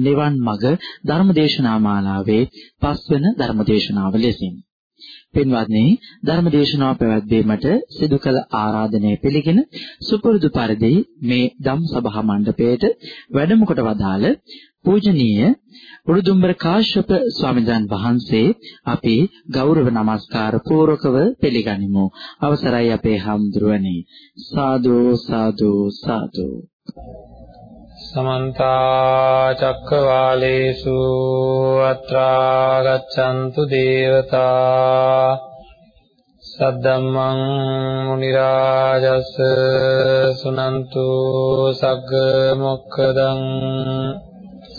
නිවන් මඟ ධර්මදේශනා මාලාවේ පස්වන ධර්මදේශනාව ලෙසින්. පින්වත්නි ධර්මදේශනාව පැවැත්වීමට සිදු කළ ආරාධනය පිළිගෙන සුපුරුදු පරිදි මේ ධම් සභා මණ්ඩපයේට වැඩම කොට වදාළ පූජනීය උඩුදුම්බර කාශ්‍යප ස්වාමීන් වහන්සේ අපි ගෞරව නමස්කාර පූර්වකව පිළිගනිමු. අවසරයි අපේ හාමුදුරුවනේ. සාදු සාදු සාදු. සමන්ත චක්කවාලේසු අත්‍රා ගච්ඡන්තු දේවතා සද්දම්මං මුනි රාජස් සුනන්තු සග්ග මොක්ඛදං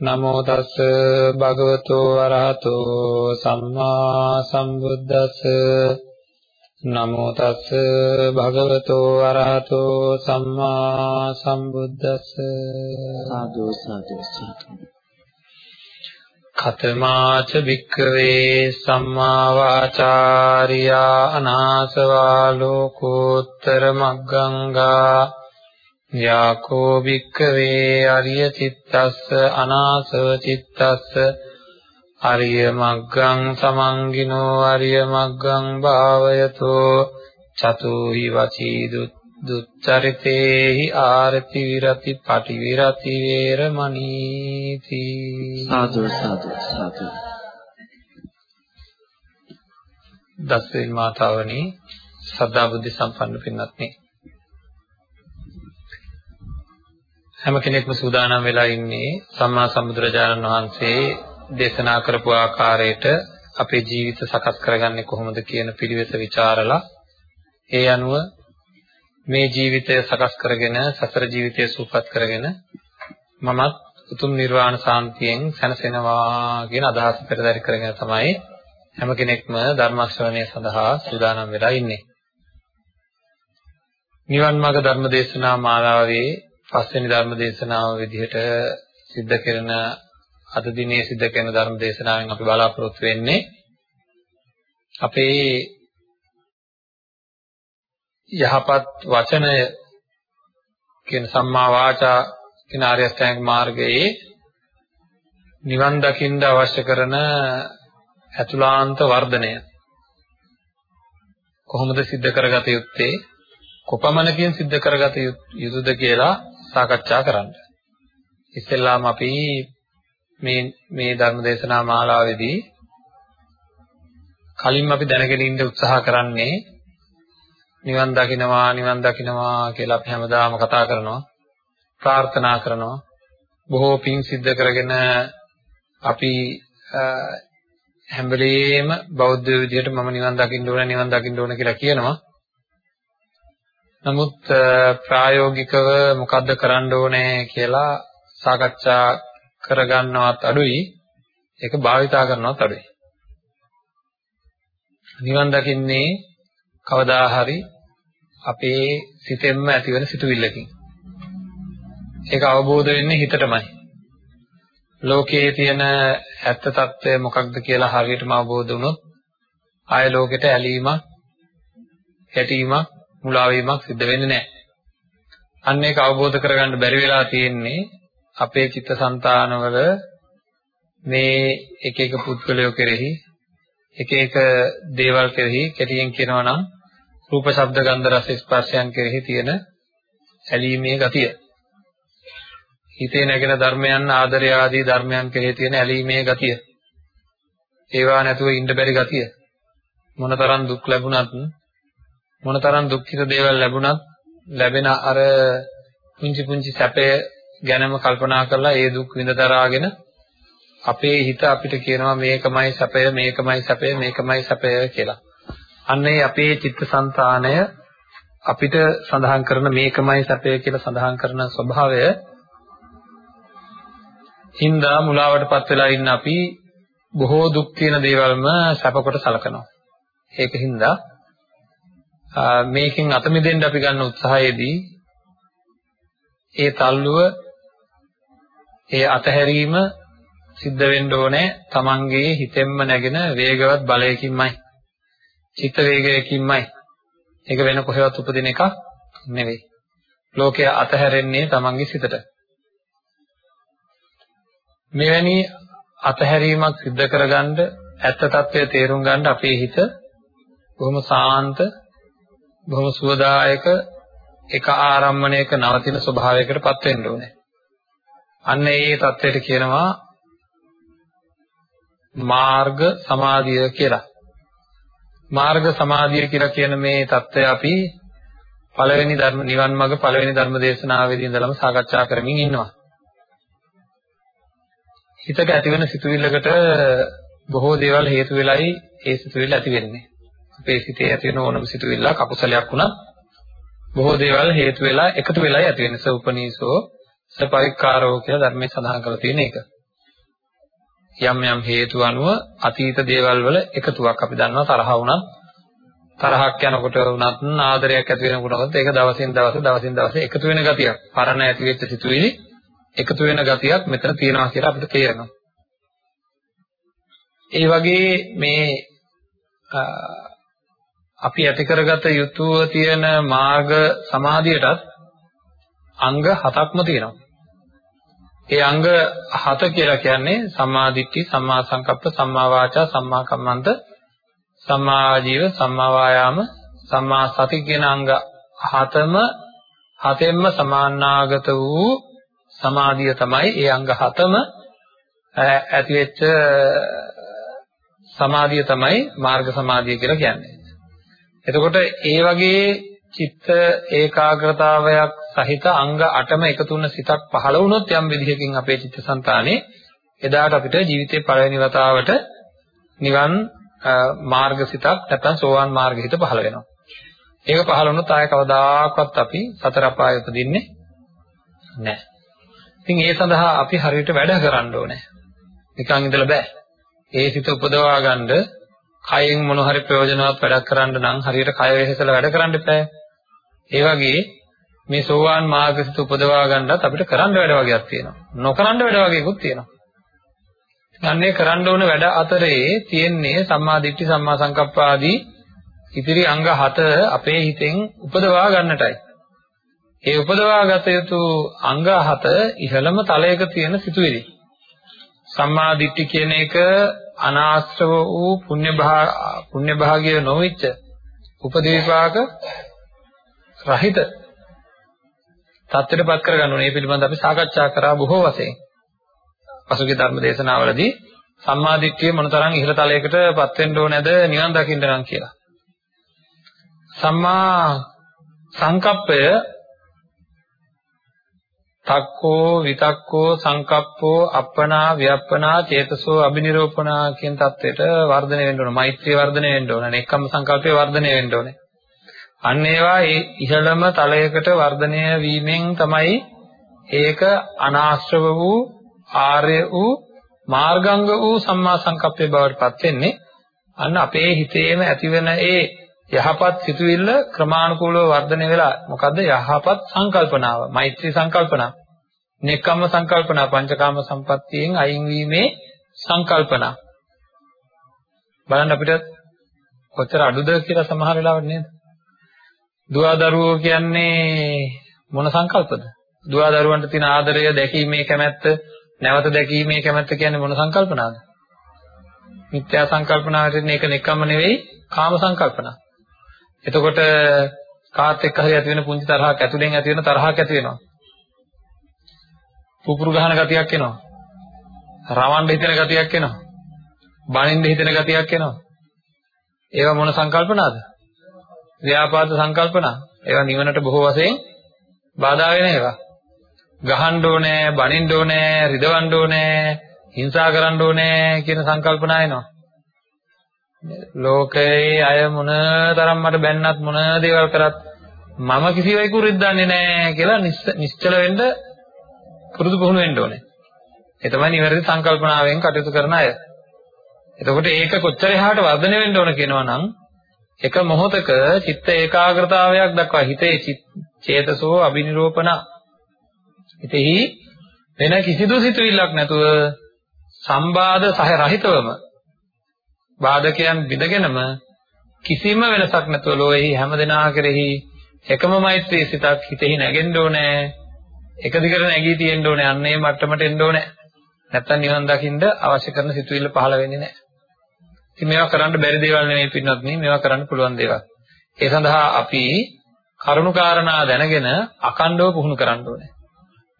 නමෝ තස් භගවතු අරහතෝ සම්මා සම්බුද්දස්ස. නමෝ තස් භගවතු අරහතෝ සම්මා සම්බුද්දස්ස. සාදු සාදු සාදු. කතමාච භික්ඛවේ සම්මා වාචාරියා අනාසවා ලෝකෝත්තර මග්ගංගා යාකෝ භික්ඛවේ අරිය චිත්තස්ස අනාසව චිත්තස්ස අරිය මග්ගං සමංගිනෝ අරිය මග්ගං භාවයතෝ චතුහි වචී දුච්චරිතේහි ආරති විරති පටි විරති වේරමණීති සාදු සාදු සාදු. දස්වෙනි මාතාවනි සද්ධා බුද්ධ සම්පන්න පින්වත්නි හැම කෙනෙක්ම සූදානම් වෙලා ඉන්නේ සම්මා සම්බුදුරජාණන් වහන්සේ දේශනා කරපු ආකාරයට අපේ ජීවිත සකස් කරගන්නේ කොහොමද කියන පිළිවෙත ਵਿਚාරලා ඒ අනුව මේ ජීවිතය සකස් කරගෙන සසර ජීවිතය සූපත් කරගෙන මමත් උතුම් නිර්වාණ සාන්තියෙන් සැනසෙනවා කියන අදහස පෙරදරි කරගෙන තමයි හැම කෙනෙක්ම ධර්ම ශ්‍රවණය සඳහා සූදානම් වෙලා ඉන්නේ. නිවන් මාර්ග ධර්ම දේශනා මාලාවේ පස්වෙනි ධර්ම දේශනාව විදිහට සිද්ධ කරන අද දිනේ සිද්ධ කරන ධර්ම දේශනාවෙන් අපි බලාපොරොත්තු වෙන්නේ අපේ යහපත් වචනය කියන සම්මා වාචා කියන ආර්ය අෂ්ටාංග මාර්ගයේ නිවන් දකින්න අවශ්‍ය කරන අතුලාන්ත වර්ධනය. කොහොමද සිද්ධ කරගත යුත්තේ? කොපමණකින් සිද්ධ කරගත යුතුද කියලා සාකච්ඡා කරන්න. ඉස්සෙල්ලාම අපි මේ මේ ධර්ම දේශනා මාලාවේදී කලින් අපි දැනගෙන ඉන්න උත්සාහ කරන්නේ නිවන් දකින්නවා නිවන් දකින්නවා කියලා අපි හැමදාම කතා කරනවා ප්‍රාර්ථනා කරනවා බොහෝ පින් සිද්ධ කරගෙන අපි හැම වෙලෙම බෞද්ධ විදියට මම නිවන් දකින්න ඕන නිවන් දකින්න ඕන කියලා කියනවා නමුත් ප්‍රායෝගිකව මොකද්ද කරන්න ඕනේ කියලා සාකච්ඡා කරගන්නවත් අඩුයි. ඒක භාවිතා කරනවත් අඩුයි. නිවන් දකින්නේ කවදා හරි අපේ සිතෙන්ම ඇතිවන සිතුවිල්ලකින්. ඒක අවබෝධ වෙන්නේ හිතටමයි. ලෝකයේ තියෙන ඇත්ත తত্ত্বය මොකක්ද කියලා හරියටම අවබෝධ වුණොත් ආය ලෝකෙට ඇලීමක් කැටීමක් මුලා වීමක් සිද්ධ වෙන්නේ නැහැ. අන්න ඒක අවබෝධ කරගන්න බැරි වෙලා තියෙන්නේ අපේ චිත්තසංතානවල මේ එක එක පුද්ගලයෝ කෙරෙහි එක එක දේවල් කෙරෙහි කෙටියෙන් කියනවා නම් රූප ශබ්ද ගන්ධ රස ස්පර්ශයන් කෙරෙහි තියෙන ඇලීමේ ගතිය. හිතේ නැගෙන ධර්මයන් ආදරය ආදී ධර්මයන් කෙරෙහි තියෙන ඇලීමේ ගතිය. ඒවා නැතුව ඉන්න බැරි ගතිය. මොනතරම් දුක් ලැබුණත් මොනතරම් දුක්ඛිත දේවල් ලැබුණත් ලැබෙන අර පුංචි පුංචි සැපය ගැනම කල්පනා කරලා ඒ දුක් විඳ දරාගෙන අපේ හිත අපිට කියනවා මේකමයි සැපය මේකමයි සැපය මේකමයි සැපය කියලා. අන්නේ අපේ චිත්තසංතානය අපිට සඳහන් කරන මේකමයි සැපය කියලා සඳහන් කරන ස්වභාවය හින්දා මුලාවටපත් වෙලා ඉන්න අපි බොහෝ දුක් තියෙන දේවල්ම සැප කොට සලකනවා. ඒක හින්දා මේකෙන් අත මිදෙන්න අපි ගන්න උත්සාහයේදී ඒ තල්ලුව ඒ අතහැරීම සිද්ධ වෙන්න ඕනේ තමන්ගේ හිතෙන්ම නැගෙන වේගවත් බලයකින්මයි. චිත්ත වේගයකින්මයි. ඒක වෙන කොහෙවත් උපදින එකක් නෙවෙයි. ලෝකය අතහැරෙන්නේ තමන්ගේ සිතට. මෙවැනි අතහැරීමක් සිද්ධ කරගන්න ඇත්ත తත්වය තේරුම් ගන්න අපේ හිත බොහොම සාන්ත බොහොම සුවදායක එක ආරම්මණයක නවතින ස්වභාවයකටපත් වෙන්න ඕනේ. අන්න ඒ தത്വෙට කියනවා මාර්ග සමාධිය කියලා. මාර්ග සමාධිය කියලා කියන මේ தත්ත්වය අපි පළවෙනි ධර්ම නිවන් මාර්ග පළවෙනි ධර්ම දේශනාවේදී ඉඳලම සාකච්ඡා කරමින් ඉන්නවා. හිතට ඇතිවෙන සිතුවිල්ලකට බොහෝ දේවල් හේතු වෙලයි ඒ සිතුවිල්ල ඇති වෙන්නේ. අපේ සිතේ ඇති වෙන ඕනම සිතුවිල්ලක් අකුසලයක් වුණත් බොහෝ දේවල් හේතු වෙලා එකතු වෙලයි ඇති වෙන්නේ. සෝපනීසෝ සපරික්කාරෝ කියලා ධර්මයේ සඳහන් කරලා තියෙන එක. යම් යම් හේතු අනුව අතීත දේවල් වල එකතුවක් අපි දන්නවා තරහ වුණත් තරහක් යනකොට වුණත් ආදරයක් ඇති වෙනකොට ඒක දවසින් දවස දවසින් දවස එකතු වෙන ගතියක්. පරණ ඇති වෙච්ච සිතුවිලි එකතු වෙන ගතියක් මෙතන තියෙනවා කියලා අපිට තේරෙනවා. ඒ වගේ මේ අපි ඇති කරගත යුතුව තියෙන මාර්ග සමාධියටත් අංග හතක්ම තියෙනවා. ඒ අංග හත කියලා කියන්නේ සම්මා දිට්ඨි, සම්මා සංකප්ප, සම්මා වාචා, සම්මා කම්මන්ත, සම්මා ආජීව, සම්මා වායාම, සම්මා සති කියන අංග හතම හතෙන්ම සමානාගත වූ සමාධිය තමයි ඒ අංග හතම ඇතිවෙච්ච සමාධිය තමයි මාර්ග සමාධිය කියලා කියන්නේ. එතකොට ඒ වගේ චිත්ත ඒකාග්‍රතාවයක් සහිත අංග 8ම එකතු වුණ සිතක් පහළ වුණොත් යම් විදිහකින් අපේ චිත්තසංතානේ එදාට අපිට ජීවිතේ පළවෙනි වතාවට නිවන් මාර්ග සිතක් නැත්නම් සෝවාන් මාර්ග හිත පහළ වෙනවා. ඒක පහළ වුණොත් ආය කවදාකවත් අපි සතර අපාය උපදින්නේ නැහැ. ඉතින් ඒ සඳහා අපි හරියට වැඩ කරන්න ඕනේ. නිකන් ඉඳලා බෑ. ඒ සිත උපදවා ගන්න කයෙන් මොන හරි ප්‍රයෝජනවත් වැඩක් කරන්න නම් හරියට කය වෙහෙසලා වැඩ කරන්න එපා. ඒ වගේ මේ සෝවාන් මාර්ගසිත උපදවා ගන්නත් අපිට කරන්න වැඩ වගේක් තියෙනවා. නොකරන්න වැඩ වගේකුත් තියෙනවා. අන්නේ කරන්න ඕන වැඩ අතරේ තියෙන්නේ සම්මා දිට්ඨි සම්මා සංකප්ප ආදී ඉතිරි අංග 7 අපේ හිතෙන් උපදවා ගන්නටයි. ඒ උපදවාගත යුතු අංග 7 ඉහළම තලයක තියෙන සිතුවිලි. සම්මා දිට්ඨි කියන එක අනාශ්‍රව වූ පුණ්‍ය පුණ්‍ය භාගය නොවිච්ච උපදීපාක රහිත தත්ත්වයටපත් කරගන්න ඕනේ. මේ පිළිබඳව අපි සාකච්ඡා කරා බොහෝ වශයෙන්. පසුගිය ධර්ම දේශනාවලදී සම්මා දිට්ඨිය මොනතරම් ඉහළ තලයකටපත් වෙන්න ඕනේද නිවන් දකින්න නම් කියලා. සම්මා සංකප්පය තක්කෝ විතක්කෝ සංකප්පෝ අප්පනා ව්‍යප්පනා චේතසෝ අබිනිරෝපණා කියන தത്വෙට වර්ධනය වෙන්න ඕන. මෛත්‍රී වර්ධනය වෙන්න ඕන. නෙක්ඛම් සංකල්පේ වර්ධනය වෙන්න ඕනේ. අන්න ඒවා ඉහළම තලයකට වර්ධනය වීමෙන් තමයි ඒක අනාශ්‍රව වූ ආර්ය වූ මාර්ගංග වූ සම්මා සංකප්පේ බවට පත් වෙන්නේ. අන්න අපේ හිතේම ඇතිවන ඒ යහපත් සිතුවිල්ල ක්‍රමානුකූලව වර්ධනය වෙලා මොකද්ද? යහපත් සංකල්පනාව. මෛත්‍රී සංකල්පනා. නෙක්ඛම්ම සංකල්පනා පංචකාම සම්පත්තියෙන් අයින් වීමේ සංකල්පනා. බලන්න අපිට කොච්චර අඩුද කියලා සමහර වෙලාවට නේද? දුවා දරුවෝ කියන්නේ මොන සංකල්පද? දුවා දරුවන්ට තියෙන ආදරය දැකීමේ කැමැත්ත නැවත දැකීමේ කැමැත්ත කියන්නේ මොන සංකල්පනාද? මිත්‍යා සංකල්පනාවට මේක නෙක්කම නෙවෙයි කාම සංකල්පනා. එතකොට කාත් එක්ක හරි ඇති වෙන පුංචි තරහක් ඇතුලෙන් ඇති වෙන තරහක් ඇති වෙනවා. පුපුරු ගහන ගතියක් එනවා. රවන්න හිතෙන ගතියක් එනවා. බනින්න හිතෙන ගතියක් එනවා. ඒවා මොන සංකල්පනාද? ව්‍යාපාද සංකල්පනා. ඒවා නිවනට බොහෝ වශයෙන් බාධා වෙන ඒවා. ගහන්න ඕනේ, බනින්න ඕනේ, රිදවන්න ඕනේ, හිංසා කරන්න ඕනේ කියන සංකල්පනා එනවා. ලෝකයේ අය මොන තරම් මට බැන්නත් මොන දේවල් කරත් මම කිසිවෙකු රිද්දන්නේ නැහැ කියලා නිශ්චල වෙන්න පුරුදු පුහුණු වෙන්න ඕනේ. ඒ තමයි නිවැරදි සංකල්පනාවෙන් කටයුතු කරන අය. එතකොට ඒක කොච්චර එහාට වර්ධනය වෙන්න ඕන කියනවා නම් එක මොහොතක චිත්ත ඒකාග්‍රතාවයක් දක්වා හිතේ චේතසෝ අබිනිරෝපණ හිතෙහි වෙන කිසිදු සිතුවිල්ලක් නැතුව සම්බාධ සහ රහිතවම බාධකයන් විදගෙනම කිසිම වෙනසක් නැතුව ලෝෙහි හැමදෙනා කෙරෙහි එකම මෛත්‍රී සිතක් හිතෙහි නැගෙන්න ඕනේ. එක දිගට නැගී තියෙන්න ඕනේ. අන්නේ මට්ටමට එන්න ඕනේ. නැත්තම් නිවන් දකින්න අවශ්‍ය කරන සිතුවිල්ල පහළ වෙන්නේ නැහැ. ඉතින් මේවා කරන්න බැරි දේවල් නෙමෙයි පින්නත් නේ මේවා කරන්න පුළුවන් දේවල්. ඒ සඳහා අපි කරුණාකාරණා දැනගෙන අකණ්ඩව පුහුණු කරන්න ඕනේ.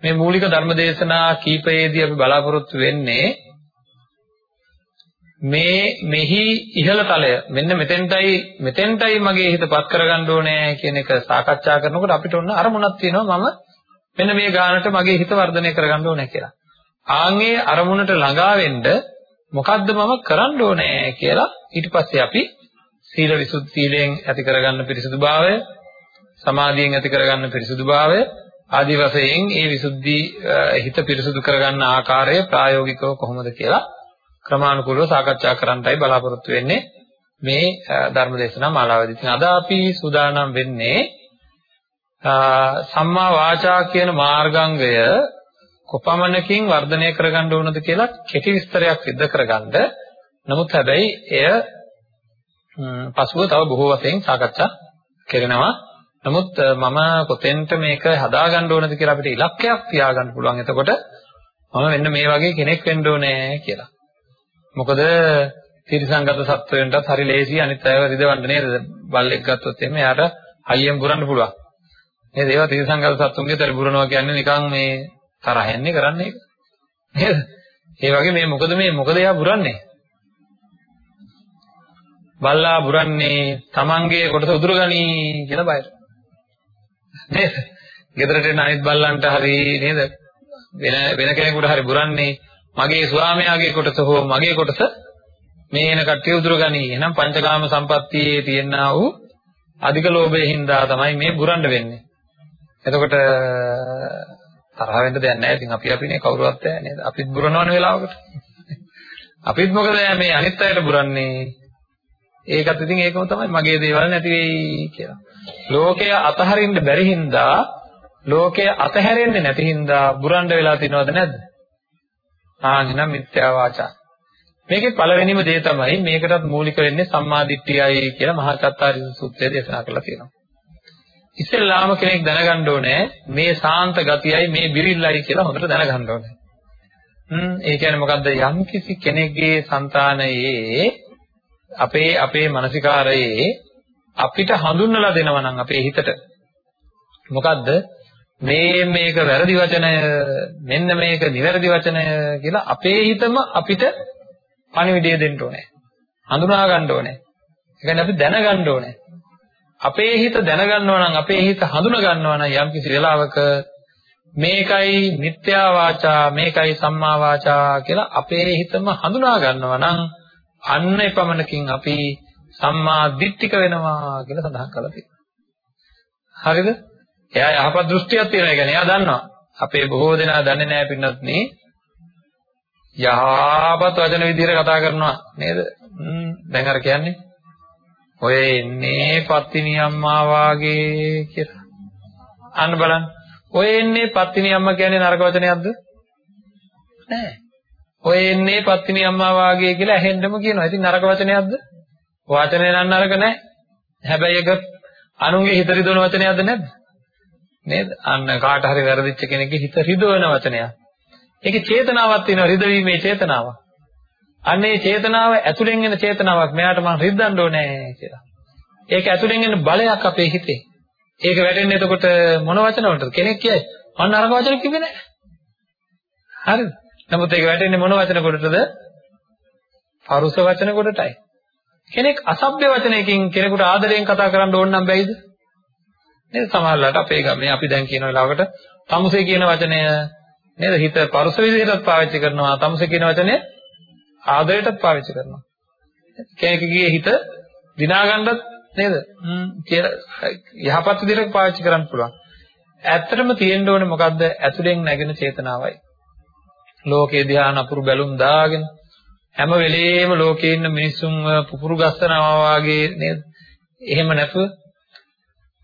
මේ මූලික ධර්මදේශනා කීපයේදී අපි බලාපොරොත්තු වෙන්නේ මේ මෙහි ඉහළ තලය මෙන්න මෙතෙන්ටයි මෙතෙන්ටයි මගේ හිතපත් කරගන්න ඕනේ කියන එක සාකච්ඡා කරනකොට අපිට ඔන්න අරමුණක් තියෙනවා මම මෙන්න මේ ගානට මගේ හිත වර්ධනය කරගන්න ඕනේ කියලා. ආන්ගේ අරමුණට ළඟා වෙන්න මොකද්ද මම කරන්න ඕනේ කියලා ඊට පස්සේ අපි සීල විසුද්ධි සීලයෙන් ඇති කරගන්න පිරිසුදුභාවය සමාධියෙන් ඇති කරගන්න පිරිසුදුභාවය ආදි වශයෙන් ඒ විසුද්ධි හිත පිරිසුදු කරගන්න ආකාරය ප්‍රායෝගිකව කොහොමද කියලා ක්‍රමානුකූලව සාකච්ඡා කරන්නයි බලාපොරොත්තු වෙන්නේ මේ ධර්මදේශනා මාලාවේදී. ඉතින් අද අපි සූදානම් වෙන්නේ සම්මා වාචා කියන මාර්ගාංගය කොපමණකින් වර්ධනය කරගන්න ඕනද කියලා කෙටි විස්තරයක් සිද්ධ කරගන්න. නමුත් හැබැයි එය පසුව තව බොහෝ වශයෙන් සාකච්ඡා කරනවා. නමුත් මම කොතෙන්ට මේක හදාගන්න ඕනද කියලා අපිට ඉලක්කයක් තියාගන්න පුළුවන්. එතකොට මම මෙන්න මේ වගේ කෙනෙක් වෙන්න ඕනේ කියලා. මොකද තිරසංගත සත්වයන්ටත් හරි ලේසි අනිත් අයව රිදවන්න නේද? බල්ලෙක් ගත්තොත් එimhe යාට හයියෙන් පුරන්න පුළුවන්. නේද? ඒවා තිරසංගත සත්තුන්ගේ තර පුරනවා කියන්නේ නිකන් මේ තරහෙන්නේ කරන්නේ ඒක. නේද? ඒ වගේ මේ මොකද මේ මොකද එයා පුරන්නේ? බල්ලා පුරන්නේ තමන්ගේ කොටස උදුරගනි කියලා බයර. නේද? ගෙදරට එන අනිත් බල්ලන්ට හරි නේද? වෙන වෙන කෙනෙකුට හරි පුරන්නේ මගේ ස්වාමියාගේ කොටස හෝ මගේ කොටස මේ එන කට්ටිය උදුරගනි. එහෙනම් පංචකාම සම්පත්තියේ තියෙනා වූ අධික ලෝභයෙන් හින්දා තමයි මේ බුරන්න වෙන්නේ. එතකොට තරහ වෙන්න දෙයක් නැහැ. ඉතින් අපි අපිනේ කවුරුවත් නැහැ නේද? අපිත් බුරනවන වෙලාවකට. අපිත් මොකද මේ අනිත් අයට බුරන්නේ? ඒකත් ඉතින් ඒකම තමයි මගේ දේවල් නැති වෙයි කියලා. ලෝකය අතහරින්න බැරි හින්දා ලෝකය අතහැරෙන්නේ නැති හින්දා බුරන්න වෙලා තිනවද නැද්ද? ආනිනම් මිත්‍යා වාචා. මේකේ පළවෙනිම දේ තමයි මේකටත් මූලික වෙන්නේ සම්මාදිට්ඨියයි කියලා මහා චත්තාරි සූත්‍රයේ දේශනා කරලා තියෙනවා. ඉස්සෙල්ලාම කෙනෙක් දැනගන්න ඕනේ මේ සාන්ත ගතියයි මේ බිරිල්ලයි කියලා හොඳට දැනගන්න ඕනේ. හ්ම් ඒ කියන්නේ මොකද්ද යම් කිසි කෙනෙක්ගේ సంతානයේ අපේ අපේ මානසිකාරයේ අපිට හඳුන්වලා දෙනවා නම් අපේ හිතට මොකද්ද මේ මේක වැරදි වචනය මෙන්න මේක නිවැරදි වචනය කියලා අපේ හිතම අපිට පණිවිඩය දෙන්න ඕනේ. හඳුනා ගන්න ඕනේ. ඒ කියන්නේ අපි දැනගන්න ඕනේ. අපේ හිත දැනගන්නවා නම් අපේ හිත හඳුනා ගන්නවා නම් යම්කිසි වෙලාවක මේකයි මිත්‍යා වාචා මේකයි සම්මා වාචා කියලා අපේ හිතම හඳුනා ගන්නවා නම් අන්න එපමණකින් අපි සම්මා දිට්ඨික වෙනවා කියලා සඳහන් කරලා තියෙනවා. හරිද? එයා යහපත් දෘෂ්ටියක් තියෙනවා. ඒ කියන්නේ එයා දන්නවා. අපේ බොහෝ දෙනා දන්නේ නැහැ පින්නත් නේ. යහපත් වචන විදිහට කතා කරනවා නේද? දැන් අර කියන්නේ ඔය එන්නේ පත්තිනි අම්මා වාගේ කියලා. අන්න බලන්න. ඔය එන්නේ පත්තිනි අම්මා කියන්නේ නරක වචනයක්ද? නෑ. ඔය එන්නේ පත්තිනි අම්මා වාගේ කියලා ඇහෙන්නම කියනවා. ඉතින් නරක වචනයක්ද? වචනේ නම් නරක නෑ. හැබැයි ඒක අනුන්ගේ හිත රිදවන වචනයක්ද නැද්ද? නේද? අන්න කාට හරි වැරදිච්ච කෙනෙක්ගේ හිත රිදවන වචනයක්. ඒකේ චේතනාවක් තියෙනවා රිදවීමේ චේතනාව. අන්න ඒ චේතනාව ඇතුලෙන් එන චේතනාවක්. මෙයාට මං රිද්දන්න ඕනේ කියලා. ඒක ඇතුලෙන් එන බලයක් අපේ හිතේ. ඒක වැටෙන්නේ එතකොට මොන වචන වලටද? කෙනෙක් කියයි. මං නරක වචන කිව්වේ නැහැ. හරිද? නමුත් ඒක වැටෙන්නේ මොන වචන කොටටද? පරුස වචන කොටටයි. කෙනෙක් අසභ්‍ය වචනයකින් කෙනෙකුට ආදරයෙන් කතා කරන්න ඕන නම් බැයිද? නේද සමහරවිට අපේ ගමේ අපි දැන් කියන වෙලාවකට තමුසේ කියන වචනය නේද හිත පරුස විදිහටත් පාවිච්චි කරනවා තමුසේ කියන වචනය ආදරයටත් පාවිච්චි කරනවා කෙනෙකුගේ හිත දිනාගන්නත් නේද? හ්ම් කියලා යහපත් විදිහට පාවිච්චි කරන්න පුළුවන්. ඇත්තටම තියෙන්න ඕනේ මොකද්ද? ඇතුලෙන් නැගෙන චේතනාවයි. ලෝකේ ධ්‍යාන අපුරු බැලුම් දාගෙන හැම වෙලේම ලෝකේ ඉන්න මිනිස්සුන්ව පුපුරු ගස්සනවා වගේ නේද? එහෙම නැතුව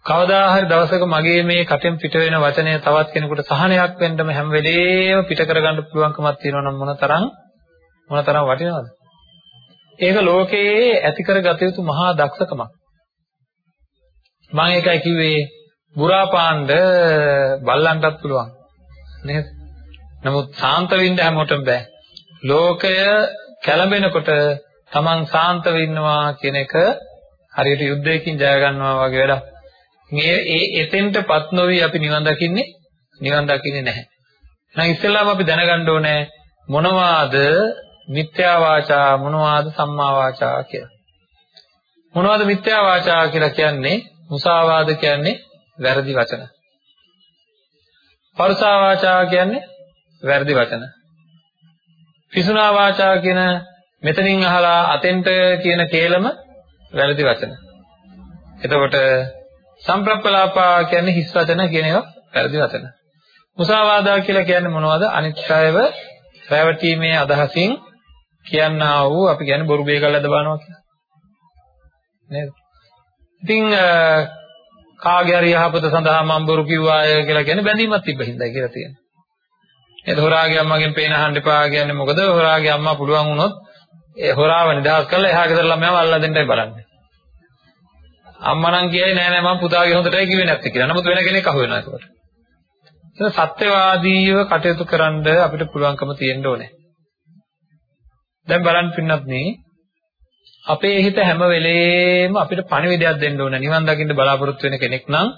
කවදා හරි දවසක මගේ මේ කටෙන් පිට වෙන වචනය තවත් කෙනෙකුට සහනයක් වෙන්නම හැම වෙලේම පිට කරගන්න පුළුවන්කමක් තියෙනවා නම් මොනතරම් මොනතරම් වටිනවද? ඒක ලෝකයේ ඇති කරගත යුතු මහා දක්ෂකමක්. මම ඒකයි කිව්වේ බුරා පාණ්ඩ බල්ලන්ටත් පුළුවන් නේද? නමුත් සාන්ත වෙන්න හැමෝටම බෑ. ලෝකය කැළඹෙනකොට Taman සාන්ත වෙන්නවා කියන එක හරියට යුද්ධයකින් ජය ගන්නවා වගේ වැඩක්. මේ ඒ එතෙන්ටපත් නොවි අපි නිවන් දකින්නේ නිවන් දකින්නේ නැහැ. එහෙනම් ඉස්සෙල්ලාම අපි දැනගන්න ඕනේ මොනවාද මිත්‍යා වාචා මොනවාද සම්මා වාචා කියලා. මොනවද මිත්‍යා වාචා කියලා කියන්නේ? මුසාවාද කියන්නේ වැරදි වචන. පරුසා වාචා කියන්නේ වැරදි වචන. පිසුනා වාචා කියන මෙතනින් අහලා අතෙන්ට කියන කේලම වැරදි වචන. එතකොට සම්ප්‍රප්පලාපා කියන්නේ හිස් වචන කියන ඒවා වැරදි වචන. මුසාවාදා කියලා කියන්නේ මොනවද? අනිත්‍යයව රැවටීමේ අදහසින් කියන්නා වූ අපි කියන්නේ බොරු බේකල් ඇද බානවා කියලා. නේද? ඉතින් කාගේ හරි යහපත සඳහා මම බොරු කිව්වාය කියලා කියන්නේ බැඳීමක් තිබ්බ හින්දායි කියලා තියෙනවා. නේද? හොරාගේ අම්මගෙන් පේන අහන්න එපා කියන්නේ මොකද? හොරාගේ අම්මා පුළුවන් වුණොත් ඒ හොරාව නිදහස් කරලා එහා ගෙදර ළමයාව අල්ලලා දෙන්නයි බලන්නේ. අම්මා නම් කියයි නෑ නෑ මම පුතාගේ හොඳටයි කිව්වේ නැත්තේ කියලා. නමුත් වෙන කෙනෙක් අහු වෙනවා ඒකට. ඒක සත්‍යවාදීව කටයුතු කරන්න අපිට පුළුවන්කම තියෙන්න ඕනේ. දැන් බලන්න පින්නත් නේ අපේ හිත හැම වෙලේම අපිට පණිවිඩයක් දෙන්න ඕන. නිවන් දකින්න බලාපොරොත්තු වෙන කෙනෙක් නම්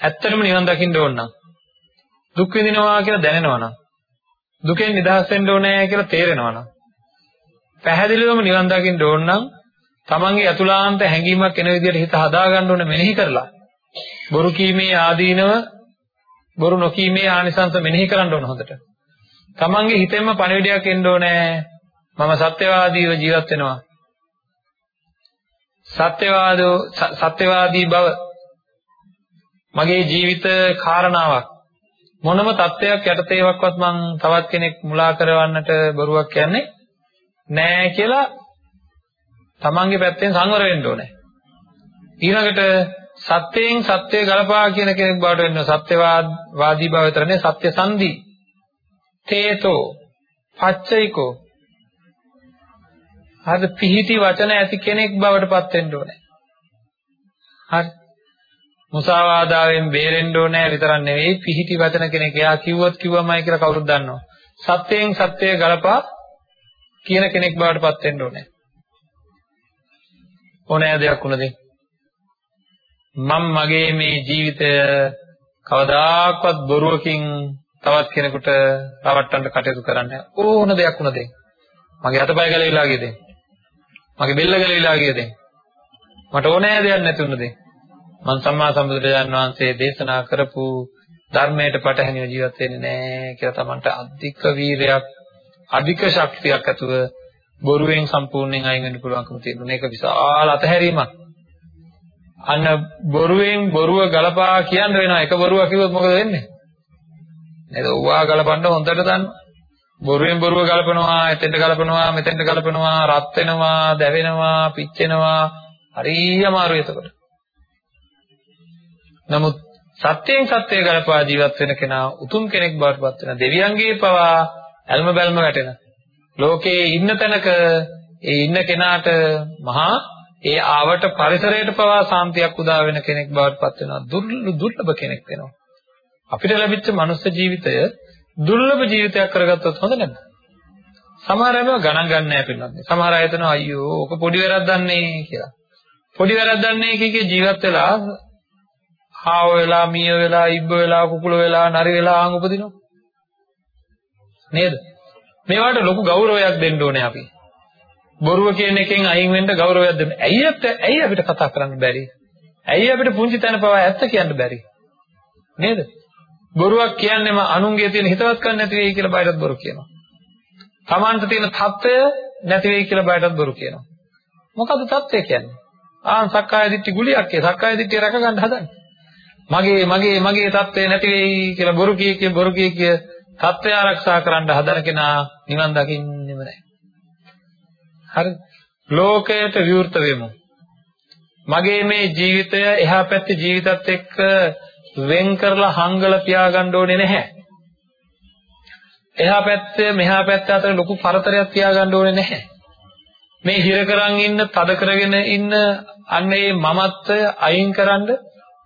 ඇත්තටම නිවන් දකින්න ඕන නම් දුක් විඳිනවා කියලා දැනෙනවා නම් දුකෙන් නිදහස් වෙන්න ඕනේ කියලා තේරෙනවා නම් පැහැදිලිවම නිවන් දකින්න ඕන නම් තමන්ගේ අතුලාන්ත හැඟීමක් එන විදිහට හිත හදා ගන්න ඕනේ මෙනෙහි කරලා. බොරු කීමේ ආදීනව බොරු නොකීමේ ආනිසංස මෙනෙහි කරන්න ඕන හොඳට. තමන්ගේ හිතෙන්ම පණිවිඩයක් එන්න ඕනේ. මම සත්‍යවාදීව ජීවත් වෙනවා. සත්‍යවාදෝ සත්‍යවාදී බව. මගේ ජීවිත කාරණාවක්. මොනම தත්වයක් යටතේවක්වත් මං තවත් කෙනෙක් මුලා කරවන්නට බරුවක් කියන්නේ නෑ කියලා තමන්ගේ පැත්තෙන් සංවර වෙන්න ඕනේ. ඊළඟට සත්‍යයෙන් සත්‍ය ගලපා කියන කෙනෙක් බවට වෙන්න සත්‍යවාදී බව විතරනේ සත්‍ය සංදි තේතෝ පච්චයිකෝ හරිද පිහිටි වචන ඇති කෙනෙක් බවට පත් වෙන්න ඕනේ. හරි. මුසාවාදාවෙන් බේරෙන්න ඕනේ විතරක් නෙවෙයි පිහිටි වචන කෙනෙක්. එයා කිව්වොත් කිව්වමයි කියලා කවුරුත් දන්නවා. සත්‍යයෙන් සත්‍යය ගලපා කියන කෙනෙක් බවට පත් වෙන්න ඕනේ. ඕනෑ දෙයක් වුණද? මම මගේ මේ ජීවිතය කවදාකවත් බොරුවකින් තවත් කෙනෙකුට රවට්ටන්න කටයුතු කරන්නේ ඕන දෙයක් වුණද? මගේ අතපය ගැලවිලා ගියද? මගේ බෙල්ල ගැලවිලා ගියද? මට ඕනෑ දෙයක් නැති වුණද? මම සම්මා සම්බුදුරජාණන් වහන්සේ දේශනා කරපු ධර්මයට පටහැනිව ජීවත් වෙන්නේ නැහැ කියලා Tamanට අධික වීරයක් අධික ශක්තියක් ඇතුව බොරුවෙන් සම්පූර්ණයෙන් අයින් වෙන්න පුළුවන්කම තියෙනවා. මේක විශාල අතහැරීමක්. අන්න බොරුවෙන් බොරුව ගලපා කියන්න වෙනවා. එක බොරුවක් කිව්වොත් මොකද වෙන්නේ? නේද? ඕවා ගලපන්න හොඳට දන්නවා. බොරුවෙන් බොරුව ගලපනවා, එතෙන්ට ගලපනවා, මෙතෙන්ට ගලපනවා, රත් වෙනවා, දැවෙනවා, පිච්චෙනවා. හරිය අමාරුයි එතකොට. නමුත් සත්‍යයෙන් සත්‍යය ගලපා ජීවත් වෙන කෙනා උතුම් කෙනෙක් බවට පත් වෙන දෙවියන්ගේ පවා ඇල්ම බැල්ම වැටෙන ලෝකයේ ඉන්න තැනක ඒ ඉන්න කෙනාට මහා ඒ ආවට පරිසරයට පවා සාන්තියක් උදා වෙන කෙනෙක් බවට පත් වෙනවා. දුර්ලභ කෙනෙක් වෙනවා. අපිට ලැබිච්ච මනුස්ස ජීවිතය දුර්ලභ ජීවිතයක් කරගත්තොත් හොඳ නැද්ද? සමහර අය ගණන් ගන්න නැහැ පින්නත් සමහර අය හිතනවා අයියෝ ඔක පොඩි වැරද්දන්නේ කියලා. පොඩි වැරද්දන්නේ කීකේ ජීවත් වෙලා හාව වෙලා මිය වෙලා ඉබ්බ වෙලා කුකුල වෙලා නරි වෙලා ආන් උපදිනවා. නේද? මේවට ලොකු ගෞරවයක් දෙන්න ඕනේ අපි. බොරුව කියන එකෙන් අයින් වෙන්න ගෞරවයක් දෙන්න. ඇයි ඇයි අපිට කතා කරන්න බැරි? ඇයි අපිට පුංචි තැන පවා ඇත්ත කියන්න බැරි? නේද? බොරුවක් කියන්නේම අනුන්ගේ තියෙන හිතවත්කම් නැති වෙයි කියලා බයටත් බොරු කියනවා. තමන්ට තියෙන தত্ত্বය නැති වෙයි කියලා බයටත් බොරු කියනවා. මොකද தত্ত্বය කියන්නේ? ආන් සක්කාය දිට්ඨි ගුලියක් ඒ සක්කාය දිට්ඨිය රැක ගන්න හදන්නේ. මගේ මගේ මගේ தত্ত্বය නැති වෙයි කියලා බොරු කිය කිය බොරු කිය කිය தත්ත්වය ආරක්ෂා කරන්න හදන කෙනා නිවන් දකින්නෙම නැහැ. හරි. ලෝකයට විවෘත වෙමු. මගේ මේ ජීවිතය එහා පැත්තේ ජීවිතත් එක්ක වෙන් කරලා හංගලා තියාගන්න ඕනේ නැහැ. එහා පැත්තේ මෙහා පැත්ත අතර ලොකු පරතරයක් තියාගන්න ඕනේ නැහැ. මේ හිර කරන් ඉන්න, තද කරගෙන ඉන්න අන්න ඒ මමත්වය අයින් කරන්න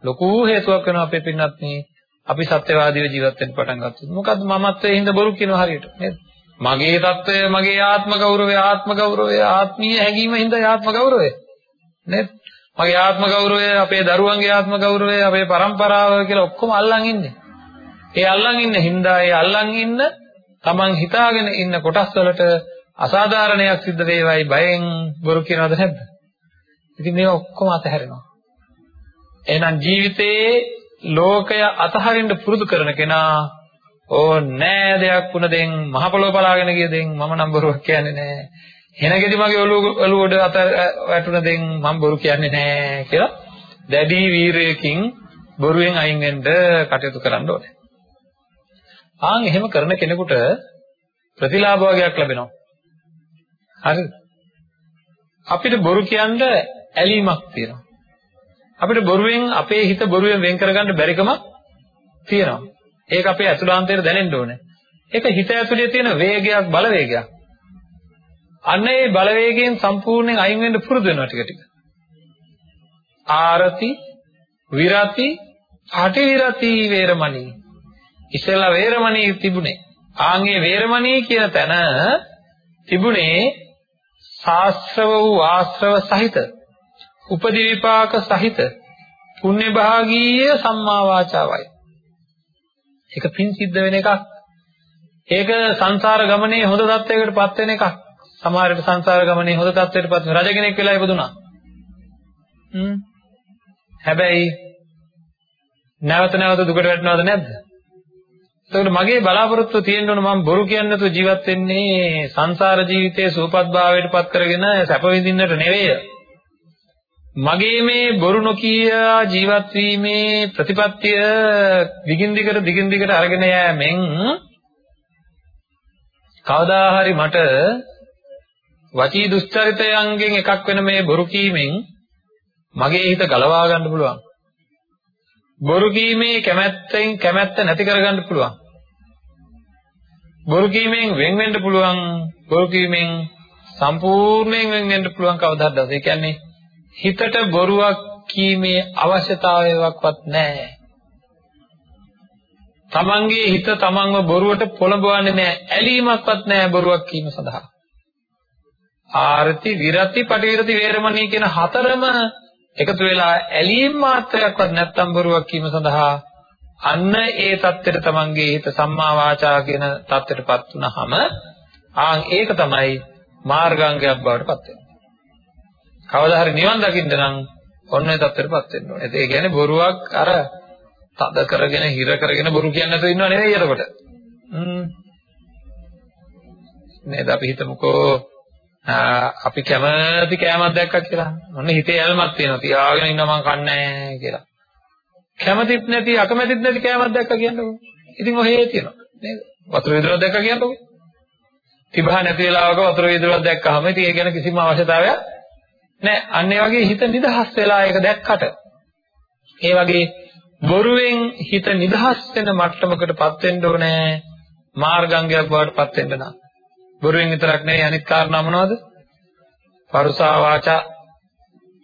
ලොකු හේතුවක් වෙනවා අපේ පින්නත් මේ අපි සත්‍යවාදීව ජීවත් වෙන්න පටන් ගත්තොත් මොකද්ද මමත්වයේ හිඳ බොරු කියනවා හරියට? නේද? මගේ தত্ত্বය මගේ ආත්ම ගෞරවය ආත්ම ගෞරවය ආත්මීය හැඟීම හිඳ ආත්ම ගෞරවය. නේද? මගේ ආත්ම ගෞරවය අපේ දරුවන්ගේ ආත්ම ගෞරවය අපේ પરම්පරාව කියලා ඔක්කොම අල්ලන් ඉන්නේ. ඒ අල්ලන් ඉන්න හින්දා ඒ අල්ලන් ඉන්න Taman හිතාගෙන ඉන්න කොටස් වලට අසාධාරණයක් සිද්ධ වේවයි බයෙන් බොරු කියනවද නැද්ද? ඉතින් මේ ඔක්කොම අතහැරෙනවා. එහෙනම් ජීවිතයේ ලෝකය අතහරින්න පුරුදු කරන කෙනා ඕනෑ දෙයක් වුණ දෙන් මහ පොළොව බලාගෙන ගිය දෙන් මම නම් බොරුවක් කියන්නේ නෑ. හෙනගෙඩි මගේ ඔළුව ඔළුව උඩ අත වැටුණ දෙන් මම බොරු කියන්නේ නෑ කියලා දැඩි වීරයකින් බොරුවෙන් අයින් වෙන්න කටයුතු කරන්න ඕනේ. ආන් එහෙම කරන කෙනෙකුට ප්‍රතිලාභ වගේක් ලැබෙනවා. හරිද? අපිට බොරු කියන්න ඇලීමක් තියෙනවා. අපිට බොරුවෙන් අපේ හිත බොරුවෙන් වෙන් කරගන්න බැරිකම තියෙනවා. ඒක අපේ අතුලාන්තයට දැනෙන්න ඕනේ. ඒක හිත ඇතුලේ තියෙන වේගයක් බලවේගයක්. අන්න ඒ බලවේගයෙන් සම්පූර්ණයෙන් අයින් වෙන්න පුරුදු වෙනවා ටික ටික. ආරති විරති අටි විරති වේරමණී. ඉස්සෙල්ලා වේරමණී තිබුණේ. ආන්ගේ වේරමණී කියන තැන තිබුණේ ශාස්ත්‍රව වූ ආශ්‍රව සහිත උපදි විපාක සහිත පුණ්‍ය භාගීය සම්මා වාචාවයි. ඒක පින් සිද්ධ වෙන එකක්. ඒක සංසාර ගමනේ හොඳ තත්වයකටපත් වෙන එකක්. සමහර විට සංසාර ගමනේ හොඳ තත්වයකටපත් වෙන රජ කෙනෙක් වෙලා ඉපදුනා. හ්ම්. හැබැයි නැවත නැවත දුකට වැටෙනවද නැද්ද? එතකොට මගේ බලාපොරොත්තුව තියෙන්න ඕන මම බොරු කියන්නේ නැතුව ජීවත් වෙන්නේ සංසාර ජීවිතයේ සූපත් භාවයට පත් කරගෙන සැප විඳින්නට නෙවෙයි. මගේ මේ බොරු නොකිය ජීවත් වීමේ ප්‍රතිපත්තිය දිගින් දිගට දිගින් දිගට අරගෙන යෑමෙන් කවදා හරි මට වචී දුස්චරිතයන්ගෙන් එකක් වෙන මේ බොරු කීමෙන් මගේ හිත ගලවා ගන්න පුළුවන්. බොරු කීමේ කැමැත්තෙන් කැමැත්ත නැති කරගන්න පුළුවන්. බොරු කීමෙන් වෙන් වෙන්න පුළුවන්. බොරු කීමෙන් සම්පූර්ණයෙන් වෙන් වෙන්න පුළුවන් කවදාද? ඒ කියන්නේ හිතට බොරුවක් කීමේ අවශ්‍යතාවයක්වත් නැහැ. තමන්ගේ හිත තමන්ව බොරුවට පොළඹවන්නේ නැහැ. ඇලීමක්වත් නැහැ බොරුවක් කීම සඳහා. ආරති විරති පටිවිරති වේරමණී කියන හතරම එකතු වෙලා ඇලීම් මාත්‍රයක්වත් නැත්තම් බොරුවක් කීම සඳහා අන්න ඒ தත්ත්වෙට තමන්ගේ හිත සම්මා වාචා කියන தත්ත්වෙටපත් වුනහම ආන් ඒක තමයි මාර්ගාංගයක් බවට පත් වෙන්නේ. කවදා හරි නිවන් දකින්න නම් ඔන්න ඒ தත්ත්වෙටපත් වෙන්න ඕනේ. ඒ කියන්නේ බොරුවක් අර තද කරගෙන හිර කරගෙන බොරු කියන්නේ නැතුව ඉන්නව නෙවෙයි එතකොට. හ්ම්. නේද අපි හිතමුකෝ අපි කැමති කෑමක් දැක්කා කියලා. මොන හිතේ ඇල්මක් තියෙනවා. තියාගෙන ඉන්න මං කන්නේ කියලා. කැමතිත් නැති අකමැතිත් නැති කෑමක් දැක්කා කියන්නකො. ඉතින් ඔහේ තියෙනවා. නේද? වතුර විදුරක් දැක්කා කියන්නකො. තිබහ නැති වෙලාවක වතුර විදුරක් දැක්කහම ඉතින් ඒ ගැන කිසිම අවශ්‍යතාවයක් නැහැ. අන්න ඒ වගේ හිත නිදහස් වෙලා ඒක දැක්කට ඒ වගේ බොරුවෙන් හිත නිදහස් වෙන මට්ටමකටපත් වෙන්න ඕනේ. මාර්ගාංගයක් බවට පත් වෙන්න නම් බොරුවෙන් විතරක් නෙවෙයි අනිත් කාරණා මොනවද? පරුසා වාචා.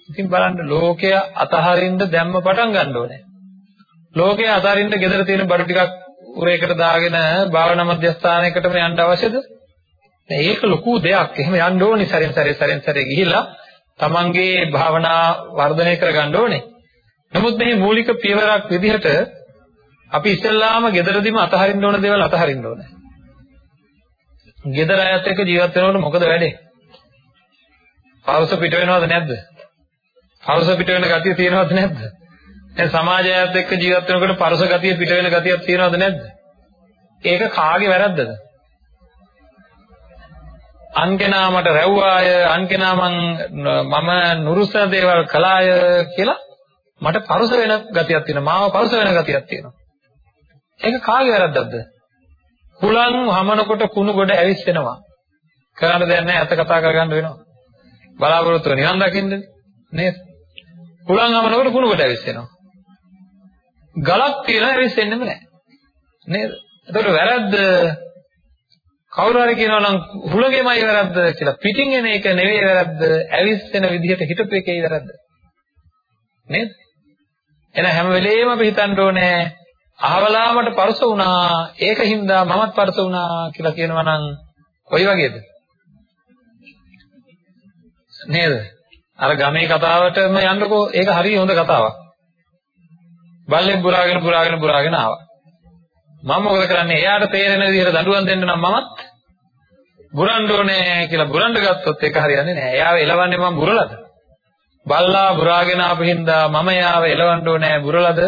ඉතින් බලන්න ලෝකය අතහරින්න දැම්ම පටන් ගන්න ඕනේ. ලෝකය අතහරින්න gedara තියෙන බඩු ටිකක් උරේකට දාගෙන භාවනා මධ්‍යස්ථානයකටම යන්න අවශ්‍යද? ඒක ලොකු දෙයක්. එහෙම යන්න ඕනේ සැරෙන් සැරේ සැරෙන් සැරේ ගිහිල්ලා තමන්ගේ භාවනා වර්ධනය කරගන්න ඕනේ. නමුත් මේ මූලික පියවරක් විදිහට අපි ඉස්සෙල්ලාම gederadima අතහරින්න ඕන දේවල් අතහරින්න ඕනේ. ගෙදර අයත් එක්ක ජීවත් වෙනකොට මොකද වෙන්නේ? පෞස පිට වෙනවද නැද්ද? පෞස පිට වෙන ගතිය තියෙනවද නැද්ද? දැන් සමාජයත් එක්ක ජීවත් වෙනකොට පරස ගතිය පිට වෙන ගතියක් තියෙනවද නැද්ද? ඒක කාගේ වැරද්දද? අන්කෙනා මට රැව්වාය අන්කෙනා මං මම නුරුස්ස දේවල් කළාය කියලා මට පරුස වෙන ගතියක් තියෙනවා. මාව පරුස වෙන ගතියක් තියෙනවා. ඒක කාගේ වැරද්දක්ද? හුලං හමනකොට කුණු ගොඩ ඇවිස්සෙනවා. කරන්න දෙයක් නැහැ අත කතා කරගන්න වෙනවා. බලාපොරොත්තු නිවන් දකින්නද නේද? හුලං හමනකොට කුණු ගොඩ ඇවිස්සෙනවා. ගලක් තියලා ඇවිස්සෙන්නෙම නැහැ. නේද? එතකොට වැරද්ද කවුරු හරි කියනවා නම් හුලගේමයි වැරද්ද කියලා. පිටින් එන එක නෙවෙයි වැරද්ද ඇවිස්සෙන විදිහට හිතපු එකේ වැරද්ද නේද? එන හැම වෙලේම අපි හිතන්න ඕනේ අහවලාමට පරස වුණා ඒකින්ද මමත් පරස වුණා කියලා කියනවා නම් කොයි වගේද? නේද? අර ගමේ කතාවටම යන්නකෝ. ඒක හරිය හොඳ කතාවක්. බල්ලෙක් බුරාගෙන බුරාගෙන බුරාගෙන ආවා. මම මොකද කරන්නේ? එයාට තේරෙන විදිහට දඬුවම් දෙන්න නම් මමත් බුරන්න ඕනේ කියලා බුරන්න ගත්තොත් ඒක හරියන්නේ නැහැ. එයාව එලවන්නේ මම බුරලද? බල්ලා බුරාගෙන ආපින්දා මම එයාව එලවන්න ඕනේ බුරලද?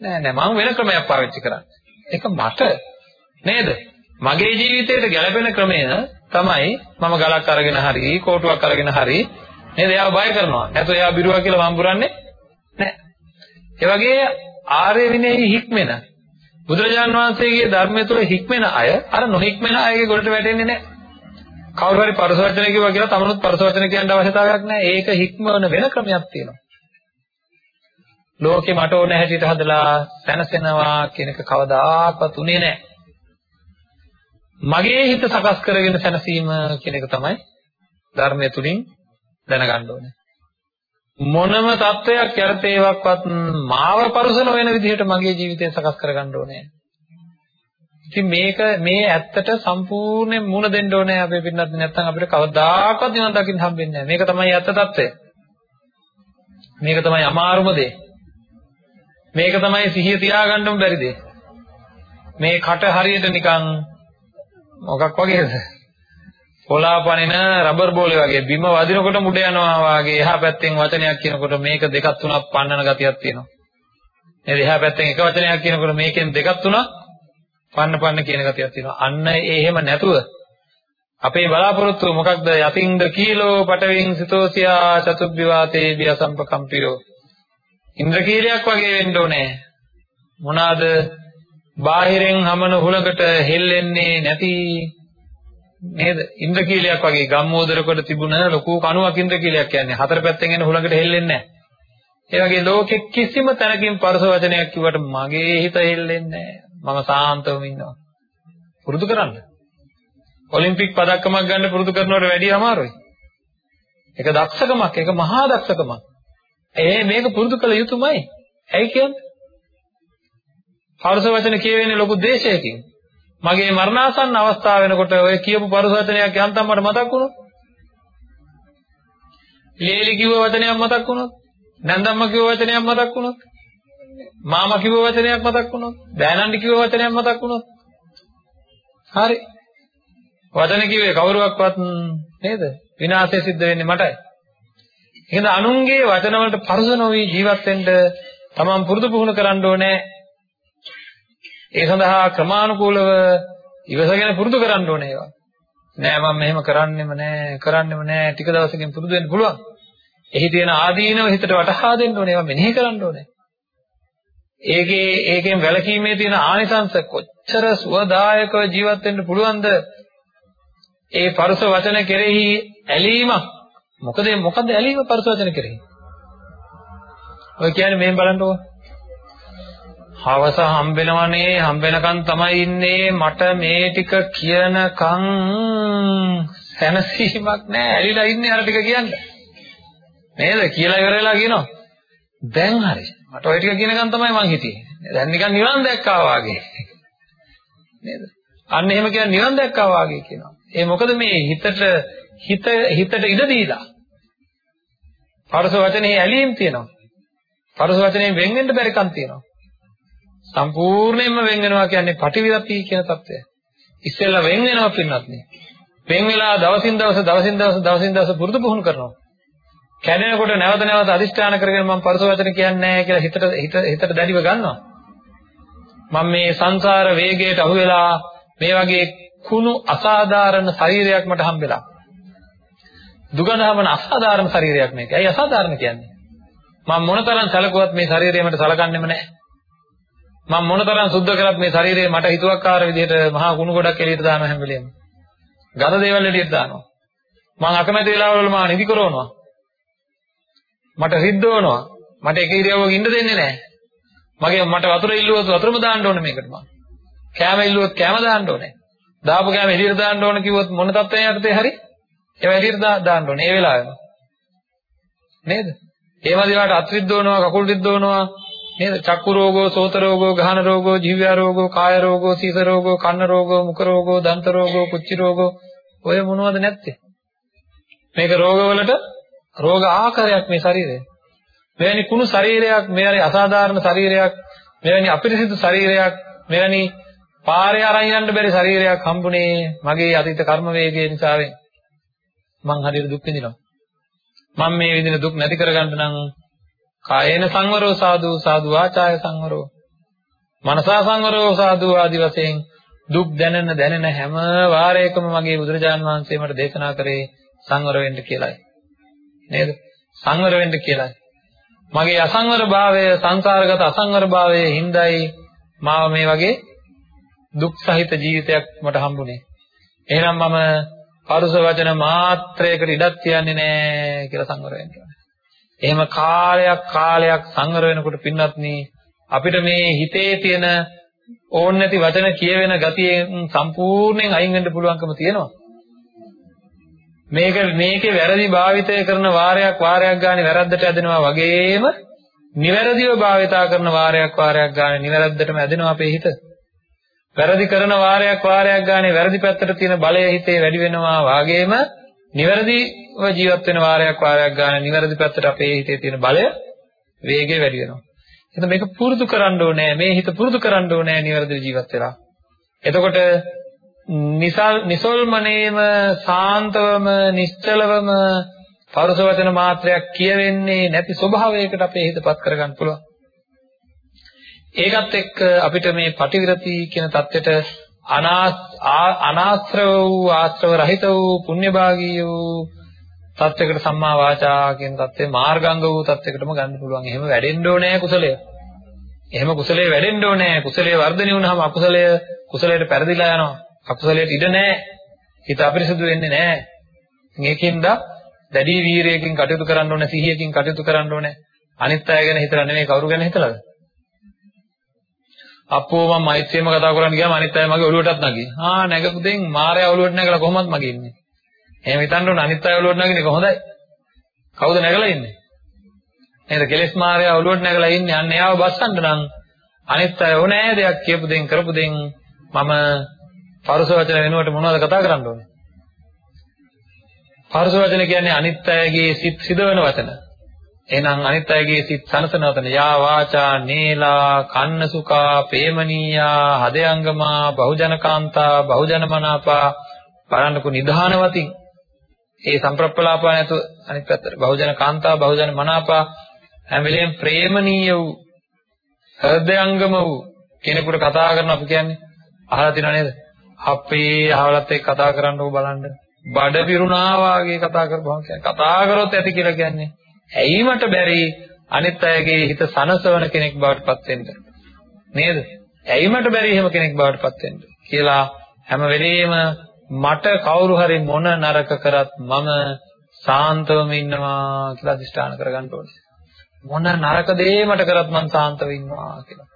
නෑ නෑ මම වෙන ක්‍රමයක් පාවිච්චි කරන්නේ. ඒක මට නේද? මගේ ජීවිතයට ගැළපෙන ක්‍රමය තමයි මම ගලක් අරගෙන හරි කෝටුවක් අරගෙන හරි නේද? එයාව බය කරනවා. නැත්නම් එයා බිරුවා කියලා මම බුරන්නේ නෑ. ඒ වගේ ආර්ය විනයෙහි හික්මෙන බුදුරජාන් වහන්සේගේ ධර්මය තුළ හික්මෙන අය අර නොහික්මෙන අයගේ ගොඩට වැටෙන්නේ නැහැ. කවුරු හරි පරස වචන කිව්වා කියලා තමනුත් පරස වචන කියන්න අවශ්‍යතාවයක් නැහැ. ඒක හික්මවන වෙන ක්‍රමයක් තියෙනවා. ලෝකේ මට ඕන හැටියට හදලා සැනසෙනවා කියන එක කවදාකවත් උනේ නැහැ. මගේ හිත සකස් කරගෙන සැනසීම කියන එක තමයි ධර්මය තුලින් දැනගන්න ඕනේ. මොනම தත්වයක් යර්තේවක්වත් මාව පරුසන වෙන විදිහට මගේ ජීවිතය සකස් කරගන්න ඕනේ. ඉතින් මේක මේ ඇත්තට සම්පූර්ණයෙන් මුණ දෙන්න ඕනේ අපේ පින්නත් නැත්නම් අපිට කවදාකවත් නිවන් දකින්න හම්බෙන්නේ නැහැ. මේක තමයි ඇත්ත తත්වය. මේක තමයි අමාරුම දේ. මේක තමයි සිහිය තියාගන්නම බැරි දේ. මේ කට හරියට නිකන් මොකක් වගේද? කොලාපනින රබර් බෝලේ වගේ බිම වදිනකොට මුඩ යනවා වගේ එහා පැත්තෙන් වචනයක් කියනකොට මේක දෙකක් තුනක් පන්නන ගතියක් තියෙනවා. නේද? එහා පැත්තෙන් එක වචනයක් කියනකොට මේකෙන් දෙකක් තුනක් පන්න පන්න කියන ගතියක් තියෙනවා. අන්න ඒ එහෙම නැතුව අපේ බලාපොරොත්තුව මොකක්ද? යතින්ද කීලෝ පටවින් සිතෝසියා චතුබ්බිවාතේ බියසම්පකම්පියෝ. ඉන්ද්‍රකීලයක් වගේ වෙන්න ඕනේ. මොනවාද? බාහිරෙන් හමන හුලකට හෙල්ලෙන්නේ නැති නේද? ඉන්ද්‍රකීලයක් වගේ ගම්මෝදර කොට තිබුණ ලොකු කණුවක් ඉන්ද්‍රකීලයක් කියන්නේ. හතර පැත්තෙන් එන හුලඟට හෙල්ලෙන්නේ නැහැ. ඒ වගේ ලෝකෙ කිසිම තැනකින් පරස වචනයක් කිව්වට මගේ හිත හෙල්ලෙන්නේ නැහැ. මම සාන්තවම ඉන්නවා. පුරුදු කරන්න. ඔලිම්පික් පදක්කමක් ගන්න පුරුදු කරනවට වැඩිය අමාරුයි. ඒක දක්ෂකමක්, ඒක මහා දක්ෂකමක්. ඒ මේක පුරුදු කළ යුතුමයි. ඇයි කියන්නේ? පරස වචන කියවෙන්නේ ලොකු දේශයකින්. මගේ මරණාසන්න අවස්ථාව වෙනකොට ඔය කියපු පරිසවචනයක් යන්තම් මට මතක් වුණොත්? ලේලි කිව්ව වචනයක් මතක් වුණොත්? නැන්දම්ම කිව්ව වචනයක් මතක් වුණොත්? මාමා කිව්ව වචනයක් මතක් වුණොත්? දෑනන්ඩි කිව්ව වචනයක් මතක් වුණොත්? හරි. වචන කිව්වේ කවුරුවක්වත් නේද? විනාශය සිද්ධ වෙන්නේ මටයි. එහෙනම් අනුන්ගේ වචන වලට පරුස නොවි ජීවත් වෙන්න තමන් පුරුදු පුහුණු කරන්න ඕනේ ඒ සඳහා ක්‍රමානුකූලව ඉවසගෙන පුරුදු කරන්න ඕනේ ඒවා. නෑ මම මෙහෙම කරන්නෙම නෑ කරන්නෙම නෑ ටික දවසකින් පුරුදු වෙන්න පුළුවන්. එහි තියෙන ආදීනව හිතට වටහා දෙන්න ඕනේ ඒවා මෙනෙහි කරන්න ඕනේ. ඒකේ ඒකෙන් වැළකීමේ තියෙන ආනිසංස කොච්චර සුවදායකව ජීවත් වෙන්න පුළුවන්ද? ඒ පරුස වචන කෙරෙහි ඇලීමක් මොකද මොකද ඇලීම පරුස වචන කෙරෙහි? ඔය කියන්නේ මෙහෙම බලන්නකෝ. හවස හම්බෙනවනේ හම්බෙනකන් තමයි ඉන්නේ. මට මේ ටික කියනකන් සැනසීමක් නැහැ ඇලිලා ඉන්නේ අර ටික කියන්න. නේද? කියලා ඉවරලා කියනවා. දැන් හරි. මට ওই ටික කියනකන් තමයි මං හිටියේ. දැන් නිකන් නිවන් දැක්කා වාගේ. නේද? අන්න එහෙම කියන නිවන් දැක්කා වාගේ කියනවා. ඒ මොකද මේ හිතට හිත හිතට ඉඩ දීලා. පරස වචනේ ඇලීම් තියෙනවා. පරස වචනේ වෙන් වෙන්න බැරිකම් තියෙනවා. සම්පූර්ණයෙන්ම වෙන් වෙනවා කියන්නේ පටිවිරති කියන தත්වය. ඉස්සෙල්ලා වෙන් වෙනවා පින්නත් නේ. වෙන් වෙලා දවසින් දවස දවසින් දවස දවසින් දවස පුරුදු පුහුණු කරනවා. කැඩෙනකොට නැවත නැවත අදිෂ්ඨාන කරගෙන මම පරස වචන කියන්නේ නැහැ කියලා හිතට හිත හිතට දැඩිව ගන්නවා. මම මේ සංසාර වේගයට අහු වෙලා මේ වගේ කුණු අසාධාරණ ශරීරයක් මට හම්බෙලා. දුගඳහමන අසාධාරණ ශරීරයක් මේක. ඇයි අසාධාරණ කියන්නේ? මම මොනතරම් සැලකුවත් මේ ශරීරය මට සලකන්නෙම නැහැ. මම මොනතරම් සුද්ධ කරත් මේ ශරීරය මට හිතුවක්කාර විදිහට මහා කුණු ගොඩක් එළියට දානවා හැම වෙලේම. ගඳ දේවල් එළියට දානවා. මම අකමැති වෙලාවවල මම නිදි කරනවා. මට රිද්දවනවා. මට එක ඉරියව්වක ඉන්න දෙන්නේ නැහැ. මගේ මට වතුර ඉල්ලුවොත් වතුරම දාන්න ඕනේ මේකට මම. කෑම ඉල්ලුවොත් කෑම දාන්න ඕනේ. දාපු කෑම එළියට දාන්න ඕන කිව්වොත් මොන තත්ත්වයක් යටතේ හරි ඒවා එළියට දාන්න ඕනේ ඒ වෙලාවෙම. නේද? ඒ වගේවට අත් රිද්දවනවා, කකුල් රිද්දවනවා, නේද? චක්කු රෝගෝ, සෝත රෝගෝ, ගාහන රෝගෝ, ජීව රෝගෝ, කාය රෝගෝ, සීස රෝගෝ, කන්න රෝගෝ, මුඛ රෝගෝ, දන්ත රෝගෝ, කුච්චි රෝගෝ ඔය මොනවද නැත්තේ? මේක රෝගවලට රෝග ආකාරයක් මේ ශරීරය. මෙවැනි කුණු ශරීරයක්, මෙවැනි අසාධාරණ ශරීරයක්, මෙවැනි අපිරිසිදු ශරීරයක්, මෙවැනි පාරේ අරන් යන්න බැරි ශරීරයක් හම්බුනේ මගේ අතීත කර්ම වේගය නිසාවෙන්. මං හරියට දුක් විඳිනවා. මම මේ විඳින දුක් නැති කරගන්න නම් කායේන සංවරෝ සාදු සාදු වාචාය සංවරෝ මනසා සංවරෝ සාදු ආදි වශයෙන් දුක් දැනෙන දැනෙන හැම වාරයකම මගේ බුදුරජාන් වහන්සේ මට දේශනා කරේ සංවර වෙන්න කියලායි. නේද? සංවර වෙන්න කියලායි. මගේ අසංවර භාවය සංසාරගත අසංවර භාවයේ හිඳයි මාව මේ වගේ දුක් සහිත ජීවිතයක් මට හම්බුනේ. එහෙනම් මම පරුස වචන මාත්‍රයකට ඉඩක් තියන්නේ නැහැ කියලා සංවර වෙන්න ඕනේ. එහෙම කාලයක් කාලයක් සංවර වෙනකොට පින්වත්නි අපිට මේ හිතේ තියෙන ඕන් නැති වචන කියවෙන ගතියෙන් සම්පූර්ණයෙන් අයින් වෙන්න පුළුවන්කම තියෙනවා. මේක මේකේ වැරදි භාවිතය කරන වාරයක් වාරයක් ගානේ වැරද්දට ඇදෙනවා වගේම නිවැරදිව භාවිතා කරන වාරයක් වාරයක් ගානේ නිවැරද්දටම ඇදෙනවා අපේ හිත. වැරදි කරන වාරයක් වාරයක් ගානේ වැරදි පැත්තට තියෙන බලය හිතේ වැඩි වෙනවා වාගේම නිවැරදිව ජීවත් වෙන වාරයක් වාරයක් ගානේ නිවැරදි පැත්තට අපේ හිතේ තියෙන බලය වේගය වැඩි වෙනවා. එහෙනම් මේක පුරුදු කරන්න ඕනේ. මේ හිත පුරුදු කරන්න ඕනේ නිවැරදිව ජීවත් වෙලා. එතකොට නිසල් නිසල්මනේම සාන්තවම නිශ්චලවම පරුස වචන මාත්‍රයක් කියවෙන්නේ නැති ස්වභාවයකට අපේ හිතපත් කරගන්න පුළුවන්. ඒකත් එක්ක අපිට මේ පටිවිරති කියන தත්වෙට අනාශ්‍රව වූ ආශ්‍රව රහිත වූ පුණ්‍යභාගී වූ තත්වයකට සම්මා වාචා කියන தත්ත්වේ මාර්ගංග වූ තත්වයකටම ගන්න පුළුවන්. එහෙම වැඩෙන්න ඕනේ කුසලය. එහෙම කුසලයේ වැඩෙන්න ඕනේ. කුසලයේ වර්ධනය වුණාම අකුසලය කුසලයට පෙරදිලා යනවා. අකුසලයට ඉඩ නැහැ. හිත අපිරිසුදු වෙන්නේ නැහැ. මේකෙන්ද දැඩි වීරයකින් කටයුතු කරන්න ඕනේ, සිහියකින් කටයුතු කරන්න ඕනේ. අනිත් අය ගැන හිතලා නෙමෙයි කවුරු ගැන හිතලාද? අප්පෝ මම මෛත්‍රියම කතා කරන්න ගියාම අනිත් අය මගේ ඔළුවටත් නගී. ආ නැගපු දෙයින් මාරයා ඔළුවට නැගලා කොහොමද මගේ ඉන්නේ? එහෙම හිතන්න ඕන අනිත් අය ඔළුවට නගින්නේ කොහොඳයි. කවුද නැගලා ඉන්නේ? නේද? කෙලස් මාරයා ඔළුවට නැගලා ඉන්නේ. අන්න එයාව බස්සන්න නම් අනිත් අය ඕනෑ දෙයක් කියපු දෙයින් කරපු දෙයින් මම පරුස වචන වෙනුවට මොනවද කතා කරන්න ඕනේ? පරුස වචන කියන්නේ අනිත් අයගේ සිත් සිදවන වචන. එහෙනම් අනිත් අයගේ සිත් සනසනවතන යා වාචා නේලා කන්නසුකා ප්‍රේමනීයා හදයංගමා බහුජනකාන්තා බහුජනමනාපා බලන්නකො නිධානවතින් ඒ සම්ප්‍රප්පලාපා නැතු අනිත් පැත්තට බහුජනකාන්තා බහුජනමනාපා හැම වෙලෙම ප්‍රේමනීය වූ හදයංගම වූ කෙනෙකුට කතා කරන අපි කියන්නේ අහලා තියෙනව නේද? අපේ අහවලත් එක්ක කතා කරන්න ඕක බලන්න. බඩ පිරුණා වාගේ කතා කරපුවම කියන්නේ. කතා කරොත් ඇති කියලා කියන්නේ. ඇයි මට බැරි අනිත් අයගේ හිත සනසවන කෙනෙක් බවට පත් වෙන්න නේද? ඇයි මට බැරි එහෙම කෙනෙක් බවට පත් වෙන්න කියලා හැම වෙලෙම මට කවුරු හරි මොන නරක කරත් මම සාන්තවම ඉන්නවා කියලා අදිෂ්ඨාන කරගන්න ඕනේ. මොන නරක දේ මට කරත් මම සාන්තව ඉන්නවා කියලා.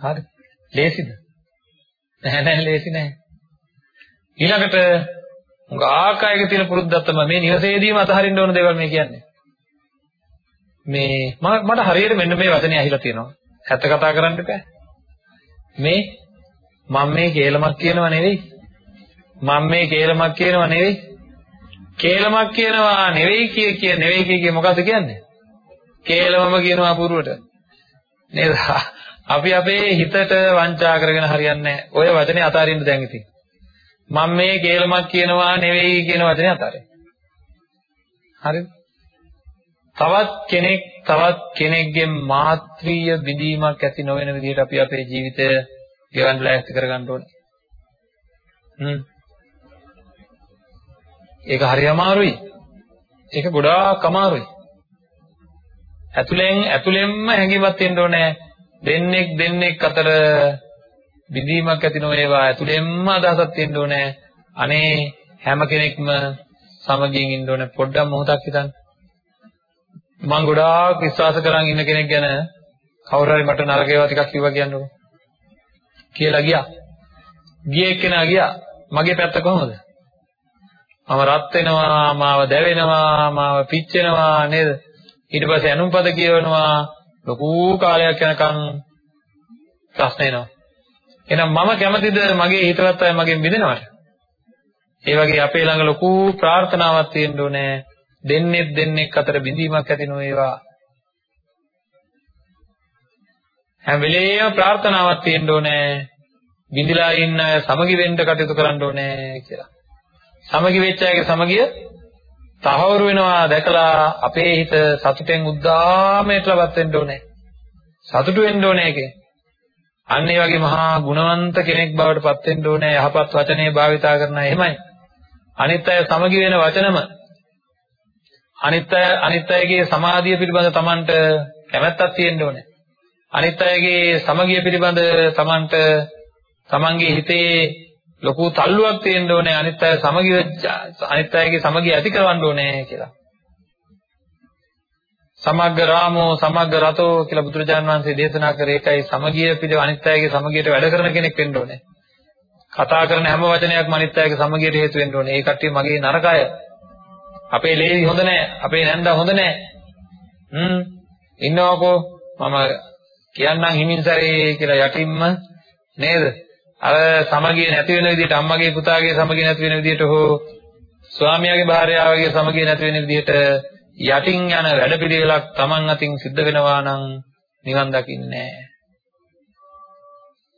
හරි. ලේසිද? නෑ නෑ ලේසි නෑ. ඊළඟට ගාකායක තියෙන පුරුද්දක් තමයි මේ නිවසේදීම අතහරින්න ඕන දේවල් මේ කියන්නේ. මේ මට හරියට මෙන්න මේ වචනේ ඇහිලා තියෙනවා. ඇත්ත කතා කරන්න බෑ. මේ මම මේ කේලමක් කියනවා නෙවෙයි. මම මේ කේලමක් කියනවා නෙවෙයි. කේලමක් කියනවා නෙවෙයි කිය කිය නෙවෙයි කිය කිය මොකද්ද කියන්නේ? කේලමම කියනවා පුරුවට. නේද? අපි අපේ හිතට වංචා කරගෙන හරියන්නේ නැහැ. ඔය වචනේ අතාරින්න දැන් ඉතින්. මම මේ කේලමක් කියනවා නෙවෙයි කියන වචනේ අතාරින්න. හරිද? තවත් කෙනෙක් තවත් කෙනෙක්ගේ මාත්‍රීය බිඳීමක් ඇති නොවන විදිහට අපි අපේ ජීවිතය ගෙවන්න ලෑස්ති කරගන්න ඕනේ. හ්ම්. ඒක හරි අමාරුයි. ඒක ගොඩාක් අමාරුයි. ඇතුලෙන් ඇතුලෙන්ම හැඟීමක් තියෙන්න ඕනේ. දෙන්නෙක් දෙන්නෙක් අතර බිඳීමක් ඇති නොවේවා ඇතුලෙන්ම අදහසක් තියෙන්න ඕනේ. අනේ හැම කෙනෙක්ම සමගියෙන් ඉන්න ඕනේ. පොඩ්ඩක් මොහොතක් හිතන්න. මම ගොඩාක් විශ්වාස කරන් ඉන්න කෙනෙක් ගැන කවුරු හරි මට නරක ඒවා ටිකක් කිව්වා කියන්නකො. කියලා ගියා. ගියේ කෙනා ගියා. මගේ පැත්ත කොහොමද? මම රත් වෙනවා, මාව දැවෙනවා, මාව පිච්චෙනවා නේද? ඊට පස්සේ අනුම්පද කියවනවා ලොකු කාලයක් යනකම් ප්‍රශ්න එනවා. එහෙනම් මම කැමතිද මගේ හිතවත් අය මගෙන් බිඳිනවට? ඒ වගේ අපේ ළඟ ලොකු ප්‍රාර්ථනාවක් තියෙන්න ඕනේ. දෙන්නේ දෙන්නෙක් අතර බිඳීමක් ඇති නොවේවා. හැම වෙලේම ප්‍රාර්ථනාවක් තියෙන්න ඕනේ. බිඳිලා ඉන්න අය සමගි වෙන්න කටයුතු කරන්න ඕනේ කියලා. සමගි වෙච්ච අයගේ සමගිය තහවුරු වෙනවා දැකලා අපේ හිත සතුටෙන් උද්දාමයටලවත් වෙන්න ඕනේ. සතුටු වෙන්න ඕනේ ඒකේ. අන්න ඒ වගේ මහා ගුණවන්ත කෙනෙක් බවට පත් වෙන්න ඕනේ යහපත් වචනේ භාවිතා කරන එහෙමයි. අනිත් අය සමගි වෙන වචනම අනිත් අය අනිත් අයගේ සමාධිය පිළිබඳ Tamanට කැමැත්තක් තියෙන්න ඕනේ. අනිත් අයගේ සමගිය පිළිබඳ Tamanට Tamanගේ හිතේ ලොකු තල්ලුවක් තියෙන්න ඕනේ අනිත් අය සමගිය අනිත් අයගේ සමගිය ඇති කරවන්න ඕනේ කියලා. සමග්ග රාමෝ සමග්ග රතෝ කියලා බුදුරජාන් වහන්සේ දේශනා කරේ ඒකයි සමගිය පිළිව අනිත් අයගේ සමගියට වැඩ කරන කෙනෙක් වෙන්න ඕනේ. කතා කරන හැම වචනයක්ම අනිත් අයගේ සමගියට හේතු වෙන්න ඕනේ. ඒ කට්ටිය මගේ නරකය. අපේ ලේවි හොඳ නැහැ. අපේ නැන්දා හොඳ නැහැ. හ්ම් ඉන්නවකෝ මම කියන්නම් හිමින්සරේ කියලා යටින්ම නේද? අර සමගිය නැති වෙන විදිහට අම්මගේ පුතාගේ සමගිය නැති වෙන විදිහට හෝ ස්වාමියාගේ භාර්යාවගේ සමගිය නැති වෙන විදිහට යටින් යන වැඩපිළිවෙලක් Taman අතින් සිද්ධ වෙනවා නම් නිවන් දකින්නේ නැහැ.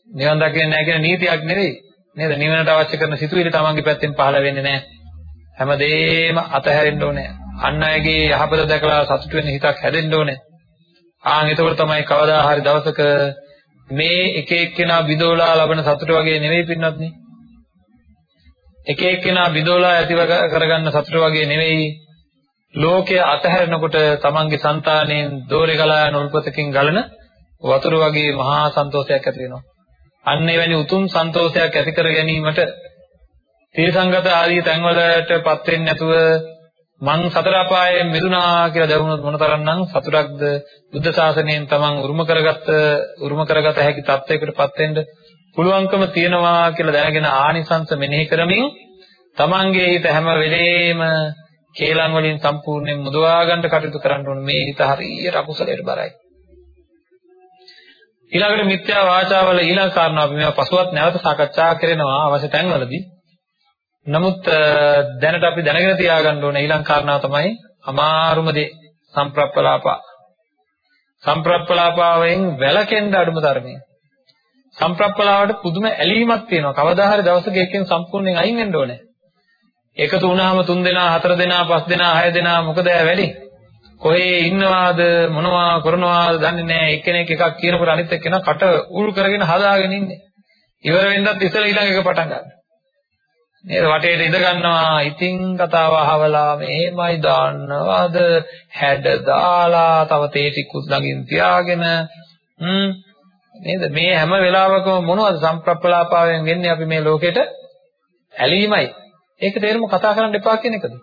නිවන් දකින්නේ නැහැ කියන නීතියක් නෙවෙයි. නේද? නිවනට අවශ්‍ය කරන සිතුවිලි Tamanගේ පැත්තෙන් පහළ වෙන්නේ නැහැ. හැමදේම අතහැරෙන්න ඕනේ. අන් අයගේ යහපත දැකලා සතුට වෙන්න හිතක් හැදෙන්න ඕනේ. ආන් එතකොට තමයි කවදා හරි දවසක මේ එක එක්කෙනා බිඳෝලා ලබන සතුට වගේ නෙවෙයි පින්නත් නේ. එක එක්කෙනා බිඳෝලා ඇති කරගන්න සතුට වගේ නෙවෙයි ලෝකය අතහැරෙනකොට තමන්ගේ సంతාණයෙන් දෝරේ ගලා යන උල්පතකින් ගලන වතුර වගේ මහා සන්තෝෂයක් ඇති වෙනවා. අන්න එවැනි උතුම් සන්තෝෂයක් ඇති කර ගැනීමට තීසංගත ආදී තැන්වලටපත් වෙන්නේ නැතුව මං සතර අපායෙන් මිදුණා කියලා දැනුනොත් මොනතරම්නම් සතුටක්ද බුද්ධ ශාසනයෙන් තමන් උරුම කරගත්ත උරුම කරගත හැකි තත්වයකටපත් වෙන්න පුළුවන්කම තියනවා කියලා දැනගෙන ආනිසංස මෙනෙහි කරමින් තමන්ගේ හිත හැම වෙලේම කේලම් වලින් සම්පූර්ණයෙන් මුදවා ගන්න කටයුතු කරන්න ඕනේ මේ හිත හරියට අකුසලයට බරයි ඊළඟට මිත්‍යා වාචාවල ඊළඟ කාරණා අපි මේවා පසුවත් නැවත සාකච්ඡා කරනවා අවශ්‍ය තැන්වලදී නමුත් දැනට අපි දැනගෙන තියාගන්න ඕනේ ඊළඟ කාරණාව තමයි අමාරුම දේ සම්ප්‍රප්පලාපා. සම්ප්‍රප්පලාපාවෙන් වැළකෙන්න අඩුම තරමේ. සම්ප්‍රප්පලාවට පුදුම ඇලීමක් තියෙනවා. කවදා හරි දවසක එකෙන් සම්පූර්ණයෙන් අයින් වෙන්න ඕනේ. එකතු වුණාම තුන් දෙනා, හතර දෙනා, පහ දෙනා, හය දෙනා මොකද වැඩි? කොහේ ඉන්නවාද? මොනවා කරනවාද? දන්නේ නැහැ. එක්කෙනෙක් එකක් කියනකොට අනිත් එක්කෙනා කට උල් කරගෙන හදාගෙන ඉන්නේ. ඉවර වෙන්නත් ඉස්සෙල්ලා ඊළඟ එක පටන් ගන්නවා. නේද? වටේට ඉඳ ගන්නවා. ඉතින් කතාව අහවලා මෙහෙමයි දාන්නවද? හැඩ දාලා තව තේ ටිකුත් ළඟින් තියාගෙන. හ්ම්. නේද? මේ හැම වෙලාවකම මොනවද සම්ප්‍රප්පලාපාවෙන් වෙන්නේ අපි මේ ලෝකෙට? ඇලීමයි. ඒක තේරුම කතා කරන්න එපා කියන එකද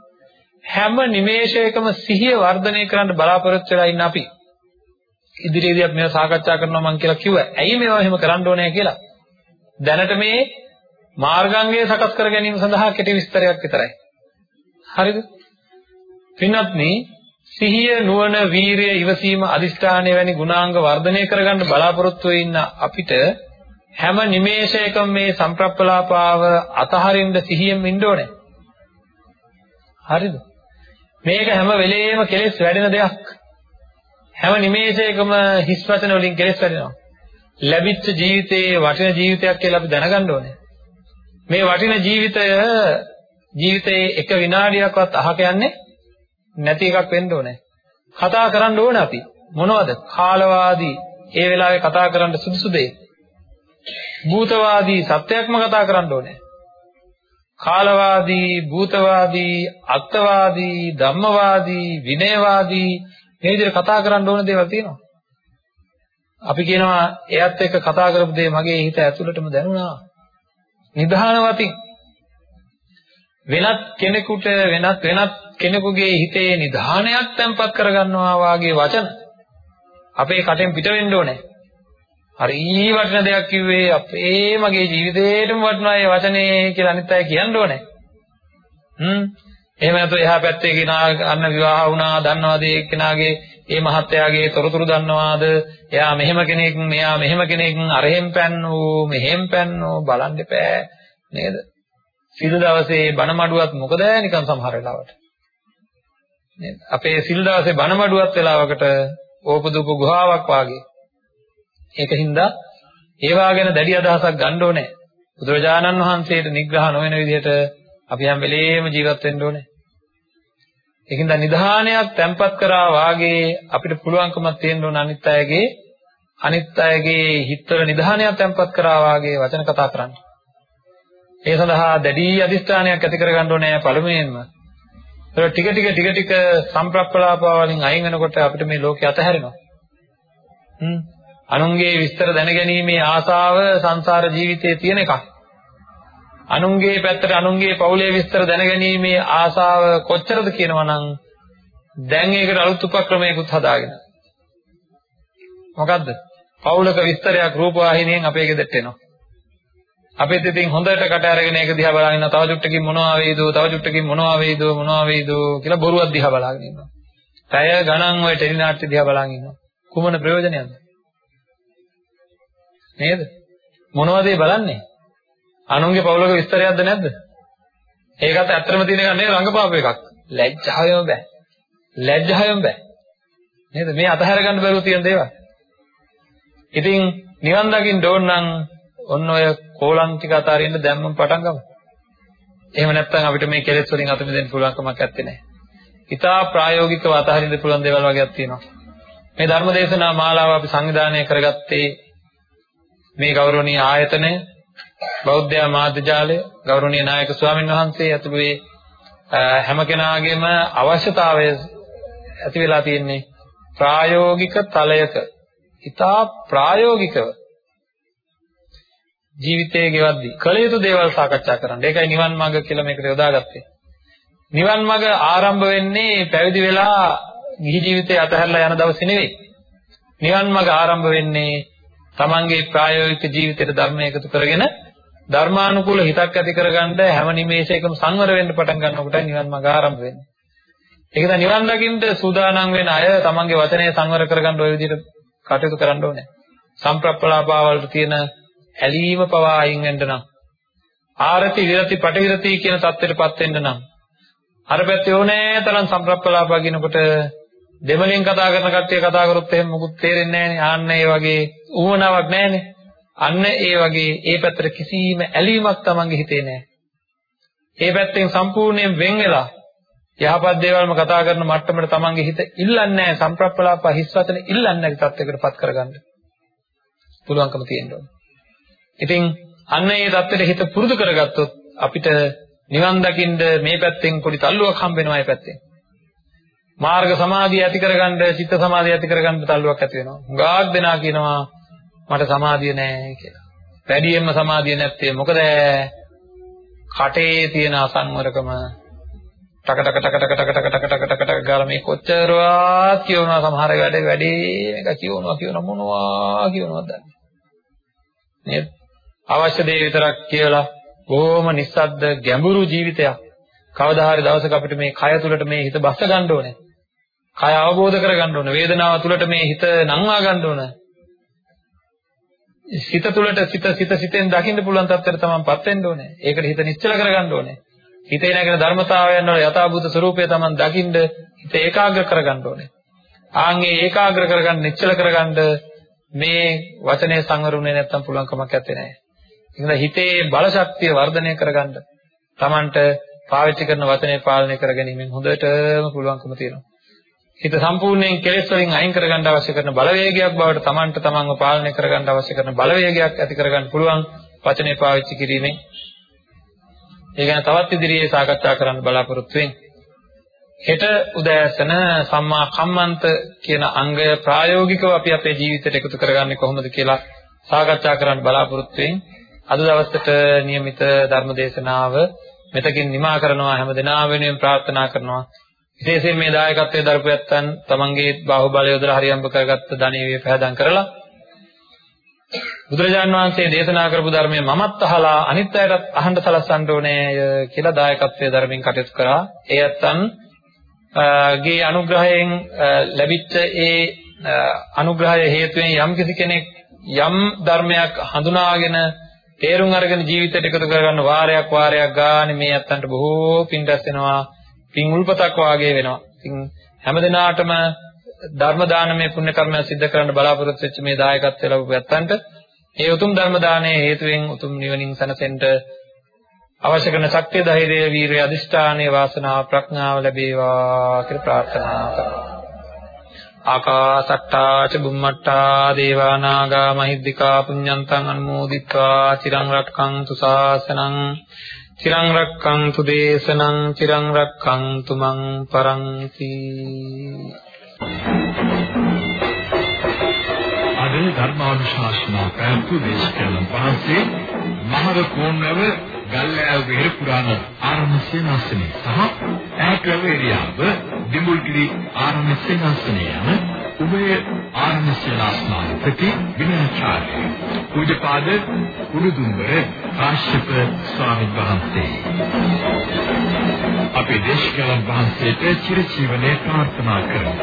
හැම නිමේෂයකම සිහිය වර්ධනය කරන්න බලාපොරොත්තු වෙලා ඉන්න අපි ඉදිරියේදී අපි මේවා සාකච්ඡා කරනවා මම කියලා කිව්වා ඇයි මේවා එහෙම කරන්න ඕනේ කියලා දැනට මේ මාර්ගාංගය සකස් කර ගැනීම සඳහා කෙටි විස්තරයක් විතරයි. හරිද? පින්වත්නි සිහිය නුවණ වීරිය ඉවසීම අදිෂ්ඨානය වැනි ගුණාංග වර්ධනය කරගන්න බලාපොරොත්තු වෙන්න අපිට හැම නිමේෂයකම මේ සම්ප්‍රප්පලාපාව අතහරින්න සිහියෙන් ඉන්න ඕනේ. හරිද? මේක හැම වෙලේම කෙලෙස් වැඩෙන දෙයක්. හැම නිමේෂයකම හිස් වචන වලින් කෙලෙස් වැඩෙනවා. ලැබිච්ච ජීවිතේ වටින ජීවිතයක් කියලා අපි දැනගන්න ඕනේ. මේ වටින ජීවිතය ජීවිතයේ එක විනාඩියක්වත් අහක යන්නේ නැති එකක් වෙන්න ඕනේ. කතා කරන්න ඕනේ අපි. මොනවද? කාලවාදී ඒ වෙලාවේ කතා කරන්න සුදුසු දේ. භූතවාදී සත්‍යයක්ම කතා කරන්න ඕනේ. කාලවාදී, භූතවාදී, අත්වාදී, ධම්මවාදී, විනයවාදී මේ විදිහට කතා කරන්න ඕන දේවල් තියෙනවා. අපි කියනවා එයත් එක්ක කතා කරපු දේ මගේ හිත ඇතුළටම දැනුණා. නිධානවතින් වෙනත් කෙනෙකුට වෙනත් වෙනත් කෙනෙකුගේ හිතේ නිධානයක් තැම්පත් කරගන්නවා වාගේ වචන අපේ කටෙන් පිට වෙන්න ඕනේ. හරි වටින දෙයක් කිව්වේ අපේ මගේ ජීවිතේටම වටිනා ඒ වචනේ කියලා අනිත් අය කියන්න ඕනේ. හ්ම්. එහෙම නැත්නම් එහා පැත්තේ කෙනා අන්න විවාහ වුණා දන්නවද ඒ කෙනාගේ ඒ මහත්තයාගේ තොරතුරු දන්නවාද? එයා මෙහෙම කෙනෙක්, මෙයා මෙහෙම කෙනෙක්, අරහෙන් පැන්නෝ, මෙහෙම පැන්නෝ බලන්න එපා නේද? සිල් දවසේ බණ මඩුවත් මොකද නිකන් සමහර වෙලාවට. නේද? අපේ සිල් දවසේ බණ මඩුවත් වෙලාවකට ඕපදූප ගුහාවක් වාගේ ඒකින්ද ඒවා ගැන දැඩි අදහසක් ගන්න ඕනේ. බුදුරජාණන් වහන්සේට නිග්‍රහ නොවන විදිහට අපි හැම වෙලේම ජීවත් වෙන්න ඕනේ. ඒකින්ද නිධානයක් තැම්පත් කරා වාගේ අපිට පුළුවන්කමක් තියෙන්න ඕන අනිත් අයගේ අනිත් අයගේ හිතවල නිධානයක් තැම්පත් කරා වාගේ වචන කතා කරන්න. ඒ සඳහා දැඩි අදිස්ථානයක් ඇති කරගන්න ඕනේ පළමුවෙන්ම. ඒක ටික ටික ටික ටික සම්ප්‍රප්පලාපාවලින් අයින් වෙනකොට අපිට මේ ලෝකේ අතහැරෙනවා. හ්ම් අනුන්ගේ විස්තර දැනගැනීමේ ආසාව සංසාර ජීවිතයේ තියෙන එකක්. අනුන්ගේ පැත්තට අනුන්ගේ පවුලේ විස්තර දැනගැනීමේ ආසාව කොච්චරද කියනවනම් දැන් ඒකට අලුත් උපක්‍රමයකුත් හදාගෙන. මොකද්ද? පවුලක විස්තරයක් රූපවාහිනියෙන් අපේ ගෙදරට එනවා. අපිත් ඉතින් හොඳට කට අරගෙන ඒක දිහා බලාගෙන ඉන්නවා. තව චුට්ටකින් මොනවා වේද? තව චුට්ටකින් මොනවා වේද? මොනවා වේද කියලා බොරුවක් දිහා බලාගෙන ඉන්නවා. පැය ගණන් ඔය ටෙලි නාට්‍ය දිහා බලාගෙන ඉන්නවා. කුමන ප්‍රයෝජනයක්ද? නේද? මොනවද ඒ බලන්නේ? අනුන්ගේ පවුලක විස්තරයක්ද නැද්ද? ඒකත් ඇත්තම තියෙන එක නේ රංගපාප එකක්. ලැජ්ජාවෙම බෑ. ලැජ්ජාවෙම බෑ. නේද? මේ අතහැර ගන්න බැරුව තියෙන දේවල්. ඉතින් නිවන් දකින්න ඕන නම් ඔන්න ඔය කෝලම් ටික අතාරින්න දැම්මම පටන් ගමු. එහෙම නැත්නම් අපිට මේ කෙලෙස් වලින් අත මිදෙන්න පුළුවන් කමක් නැත්තේ. ඉතා ප්‍රායෝගිකව අතහරින්න පුළුවන් දේවල් වගේක් තියෙනවා. මේ ධර්ම දේශනා මාලාව අපි සංවිධානය කරගත්තේ මේ ගෞරවනීය ආයතනය බෞද්ධ මාධ්‍ය ජාලය ගෞරවනීය නායක ස්වාමින් වහන්සේ ඇතුළු හැම කෙනාගේම අවශ්‍යතාවය ඇති වෙලා තියෙන්නේ ප්‍රායෝගික තලයක ඉතා ප්‍රායෝගිකව ජීවිතයේ ගෙවද්දී කළ යුතු දේවල් සාකච්ඡා කරන්න. ඒකයි නිවන් මාර්ග කියලා මේකට යොදාගත්තේ. නිවන් මාර්ග ආරම්භ වෙන්නේ පැවිදි වෙලා ගිහි ජීවිතය අතහැරලා යන දවසේ නෙවෙයි. නිවන් මාර්ග ආරම්භ වෙන්නේ තමන්ගේ ප්‍රායෝගික ජීවිතයට ධර්මය එකතු කරගෙන ධර්මානුකූල හිතක් ඇති කරගන්න හැම නිමේෂයකම සංවර වෙන්න පටන් ගන්නකොට නිවන් මාර්ග ආරම්භ වෙන්නේ. ඒකද නිවන් දකින්න සූදානම් වෙන අය තමන්ගේ වචනය සංවර කරගන්න ওই විදිහට කටයුතු කරන්න ඕනේ. සම්ප්‍රප්පලාපාවලට තියෙන ඇලීම පවා අයින් වෙන්න නම් ආරති විරති පටිවිරති කියන தත්ත්වයටපත් වෙන්න නම් අර පැත්තේ ඕනේ තරම් සම්ප්‍රප්පලාපා කියනකොට දෙමළෙන් කතා කරන කට්ටිය කතා කරොත් එහෙම මොකුත් තේරෙන්නේ නැහැ නේ. ආන්න ඒ වගේ ඌවනාවක් නැහැනේ. අන්න ඒ වගේ ඒ පැත්තට කිසිම ඇලීමක් Tamange හිතේ නැහැ. ඒ පැත්තෙන් සම්පූර්ණයෙන් වෙන් වෙලා යහපත් දේවල්ම කතා කරන මට්ටමට Tamange හිත ඉල්ලන්නේ නැහැ සම්ප්‍රප්පලාප හිස් වචන ඉල්ලන්නේ නැති තත්යකටපත් කරගන්න. පුළුවන්කම තියෙනවා. ඉතින් අන්න ඒ தත්ත්වෙට හිත පුරුදු කරගත්තොත් අපිට නිවන් දකින්න මේ පැත්තෙන් පොඩි තල්ලුවක් හම්බ වෙනවා ඒ පැත්තෙන්. මාර්ග සමාධිය ඇති කරගන්න, චිත්ත සමාධිය ඇති කරගන්න තල්ලුවක් ඇති වෙනවා. හුඟක් දෙනා කියනවා මට සමාධිය නැහැ කියලා. වැඩියෙන්ම සමාධිය නැත්තේ මොකද? කටේ තියෙන අසංවරකම ටක ටක ටක ටක ටක ටක ටක ටක ටක ටක ගාලා මේ කොච්චරවත් කියවනවා සමහර වැඩ වැඩේ එක කියවනවා කියවන මොනවා කියවනවද දන්නේ නේද අවශ්‍ය දේ විතරක් කියලා බොහොම නිස්සද්ද ගැඹුරු ජීවිතයක් කවදා හරි දවසක අපිට මේ කය තුලට මේ හිත බස්ස ගන්න ඕනේ කය අවබෝධ කරගන්න ඕන. වේදනාව තුළට මේ හිත නංවා ගන්න ඕන. සිත තුළට සිත සිත සිතෙන් දකින්න පුළුවන් තත්ත්වයට තමන්පත් වෙන්න ඕනේ. ඒකට හිත නිශ්චල කරගන්න ඕනේ. හිතේ නැගෙන ධර්මතාවයන් වල යථාභූත ස්වરૂපය තමන් දකින්න හිත ඒකාග්‍ර කරගන්න ඕනේ. ආන්ගේ ඒකාග්‍ර කරගන්න නිශ්චල කරගන්න මේ වචනේ සංවරුනේ නැත්තම් පුළුවන් කමක් නැත්තේ. ඒකද හිතේ බල ශක්තිය වර්ධනය කරගන්න තමන්ට පාවිච්චි කරන වචනේ පාලනය කරගැනීමෙන් හොඳටම පුළුවන්කම තියෙනවා. හිත සම්පූර්ණයෙන් කෙලෙස් වලින් අයින් කරගන්න අවශ්‍ය කරන බලවේගයක් බවට Tamanට Tamanව පාලනය කරගන්න අවශ්‍ය කරන බලවේගයක් ඇති කරගන්න පුළුවන් වචනේ පාවිච්චි කිරීමෙන් ඒ ගැන තවත් ඉදිරියේ සාකච්ඡා කරන්න බලාපොරොත්තු වෙන්නේ. හෙට උදෑසන සම්මා කම්මන්ත කියන අංගය ප්‍රායෝගිකව අපි අපේ ජීවිතයට එකතු කරගන්නේ කොහොමද කියලා සාකච්ඡා කරන්න බලාපොරොත්තු වෙන්නේ. අද දවසට નિયમિત ධර්ම දේශනාව මෙතකින් නිමා කරනවා හැම දිනා වෙනුවෙන් ප්‍රාර්ථනා කරනවා. විශේෂයෙන් මේ දායකත්වයේ දරපු යත්තන් තමන්ගේ බාහුවලය යොදලා හරියම්බ කරගත්ත ධනෙවිය පහදම් කරලා බුදුරජාන් වහන්සේ දේශනා කරපු ධර්මය මමත් අහලා අනිත් අයටත් අහන්න සලස්වන්න ඕනේ කියලා දායකත්වයේ ධර්මයෙන් කටයුතු කරා. ඒ යත්තන් ගේ අනුග්‍රහයෙන් ලැබිච්ච ඒ අනුග්‍රහය හේතුවෙන් යම් කිසි කෙනෙක් යම් ධර්මයක් හඳුනාගෙන තේරුම් අරගෙන ජීවිතයට එකතු කරගන්න වාරයක් වාරයක් ගානේ මේ අත්තන්ට බොහෝ පින් රැස් වෙනවා පින් උල්පතක් වාගේ වෙනවා. ඉතින් හැමදිනාටම ධර්ම දානමය පුණ්‍ය කර්මය සිද්ධ කරන්න බලාපොරොත්තු වෙච්ච මේ දායකත්වය ලැබුව ඇත්තන්ට මේ උතුම් ධර්ම දානයේ හේතුවෙන් උතුම් නිවනින් සැනසෙන්න අවශ්‍ය කරන ශක්තිය ධෛර්යය වීරිය අදිෂ්ඨානයේ වාසනාව ප්‍රඥාව ලැබේවා කියලා ප්‍රාර්ථනා කරනවා. ආකාසට්ටා ච බුම්මට්ටා දේවා නාග මහිද්దికා පුඤ්ඤන්තං අනුමෝදිත්වා චිරං රක්ඛන්තු ශාසනං චිරං රක්ඛන්තු දේශනං චිරං රක්ඛන්තු මං පරන්ති අද ධර්මානුශාසනා ප්‍රාප්ත දේශකයන් වහන්සේ මහර කෝණව ගල්ලෑව වෙහෙර පුරාණ ආරණ්‍ය සේනාසනේ සහ ඈකව එරියාව දිඹුල්ගිරි ආරණ්‍ය සේනාසනේ යන උභය ආරණ්‍ය සේනාසනාධිපති විනයාචාර්ය පූජ්‍යපාද කුරුදුම්බර කාශ්‍යප ස්වාමීන් වහන්සේ අපේ දේශකයන් වහන්සේට චිරජීවනයේ ප්‍රාර්ථනා කරමු.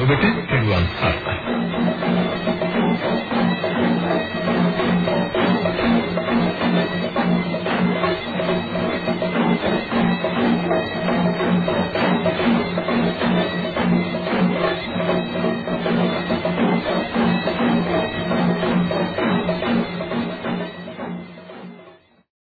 ඔබට පිරුවන් සර්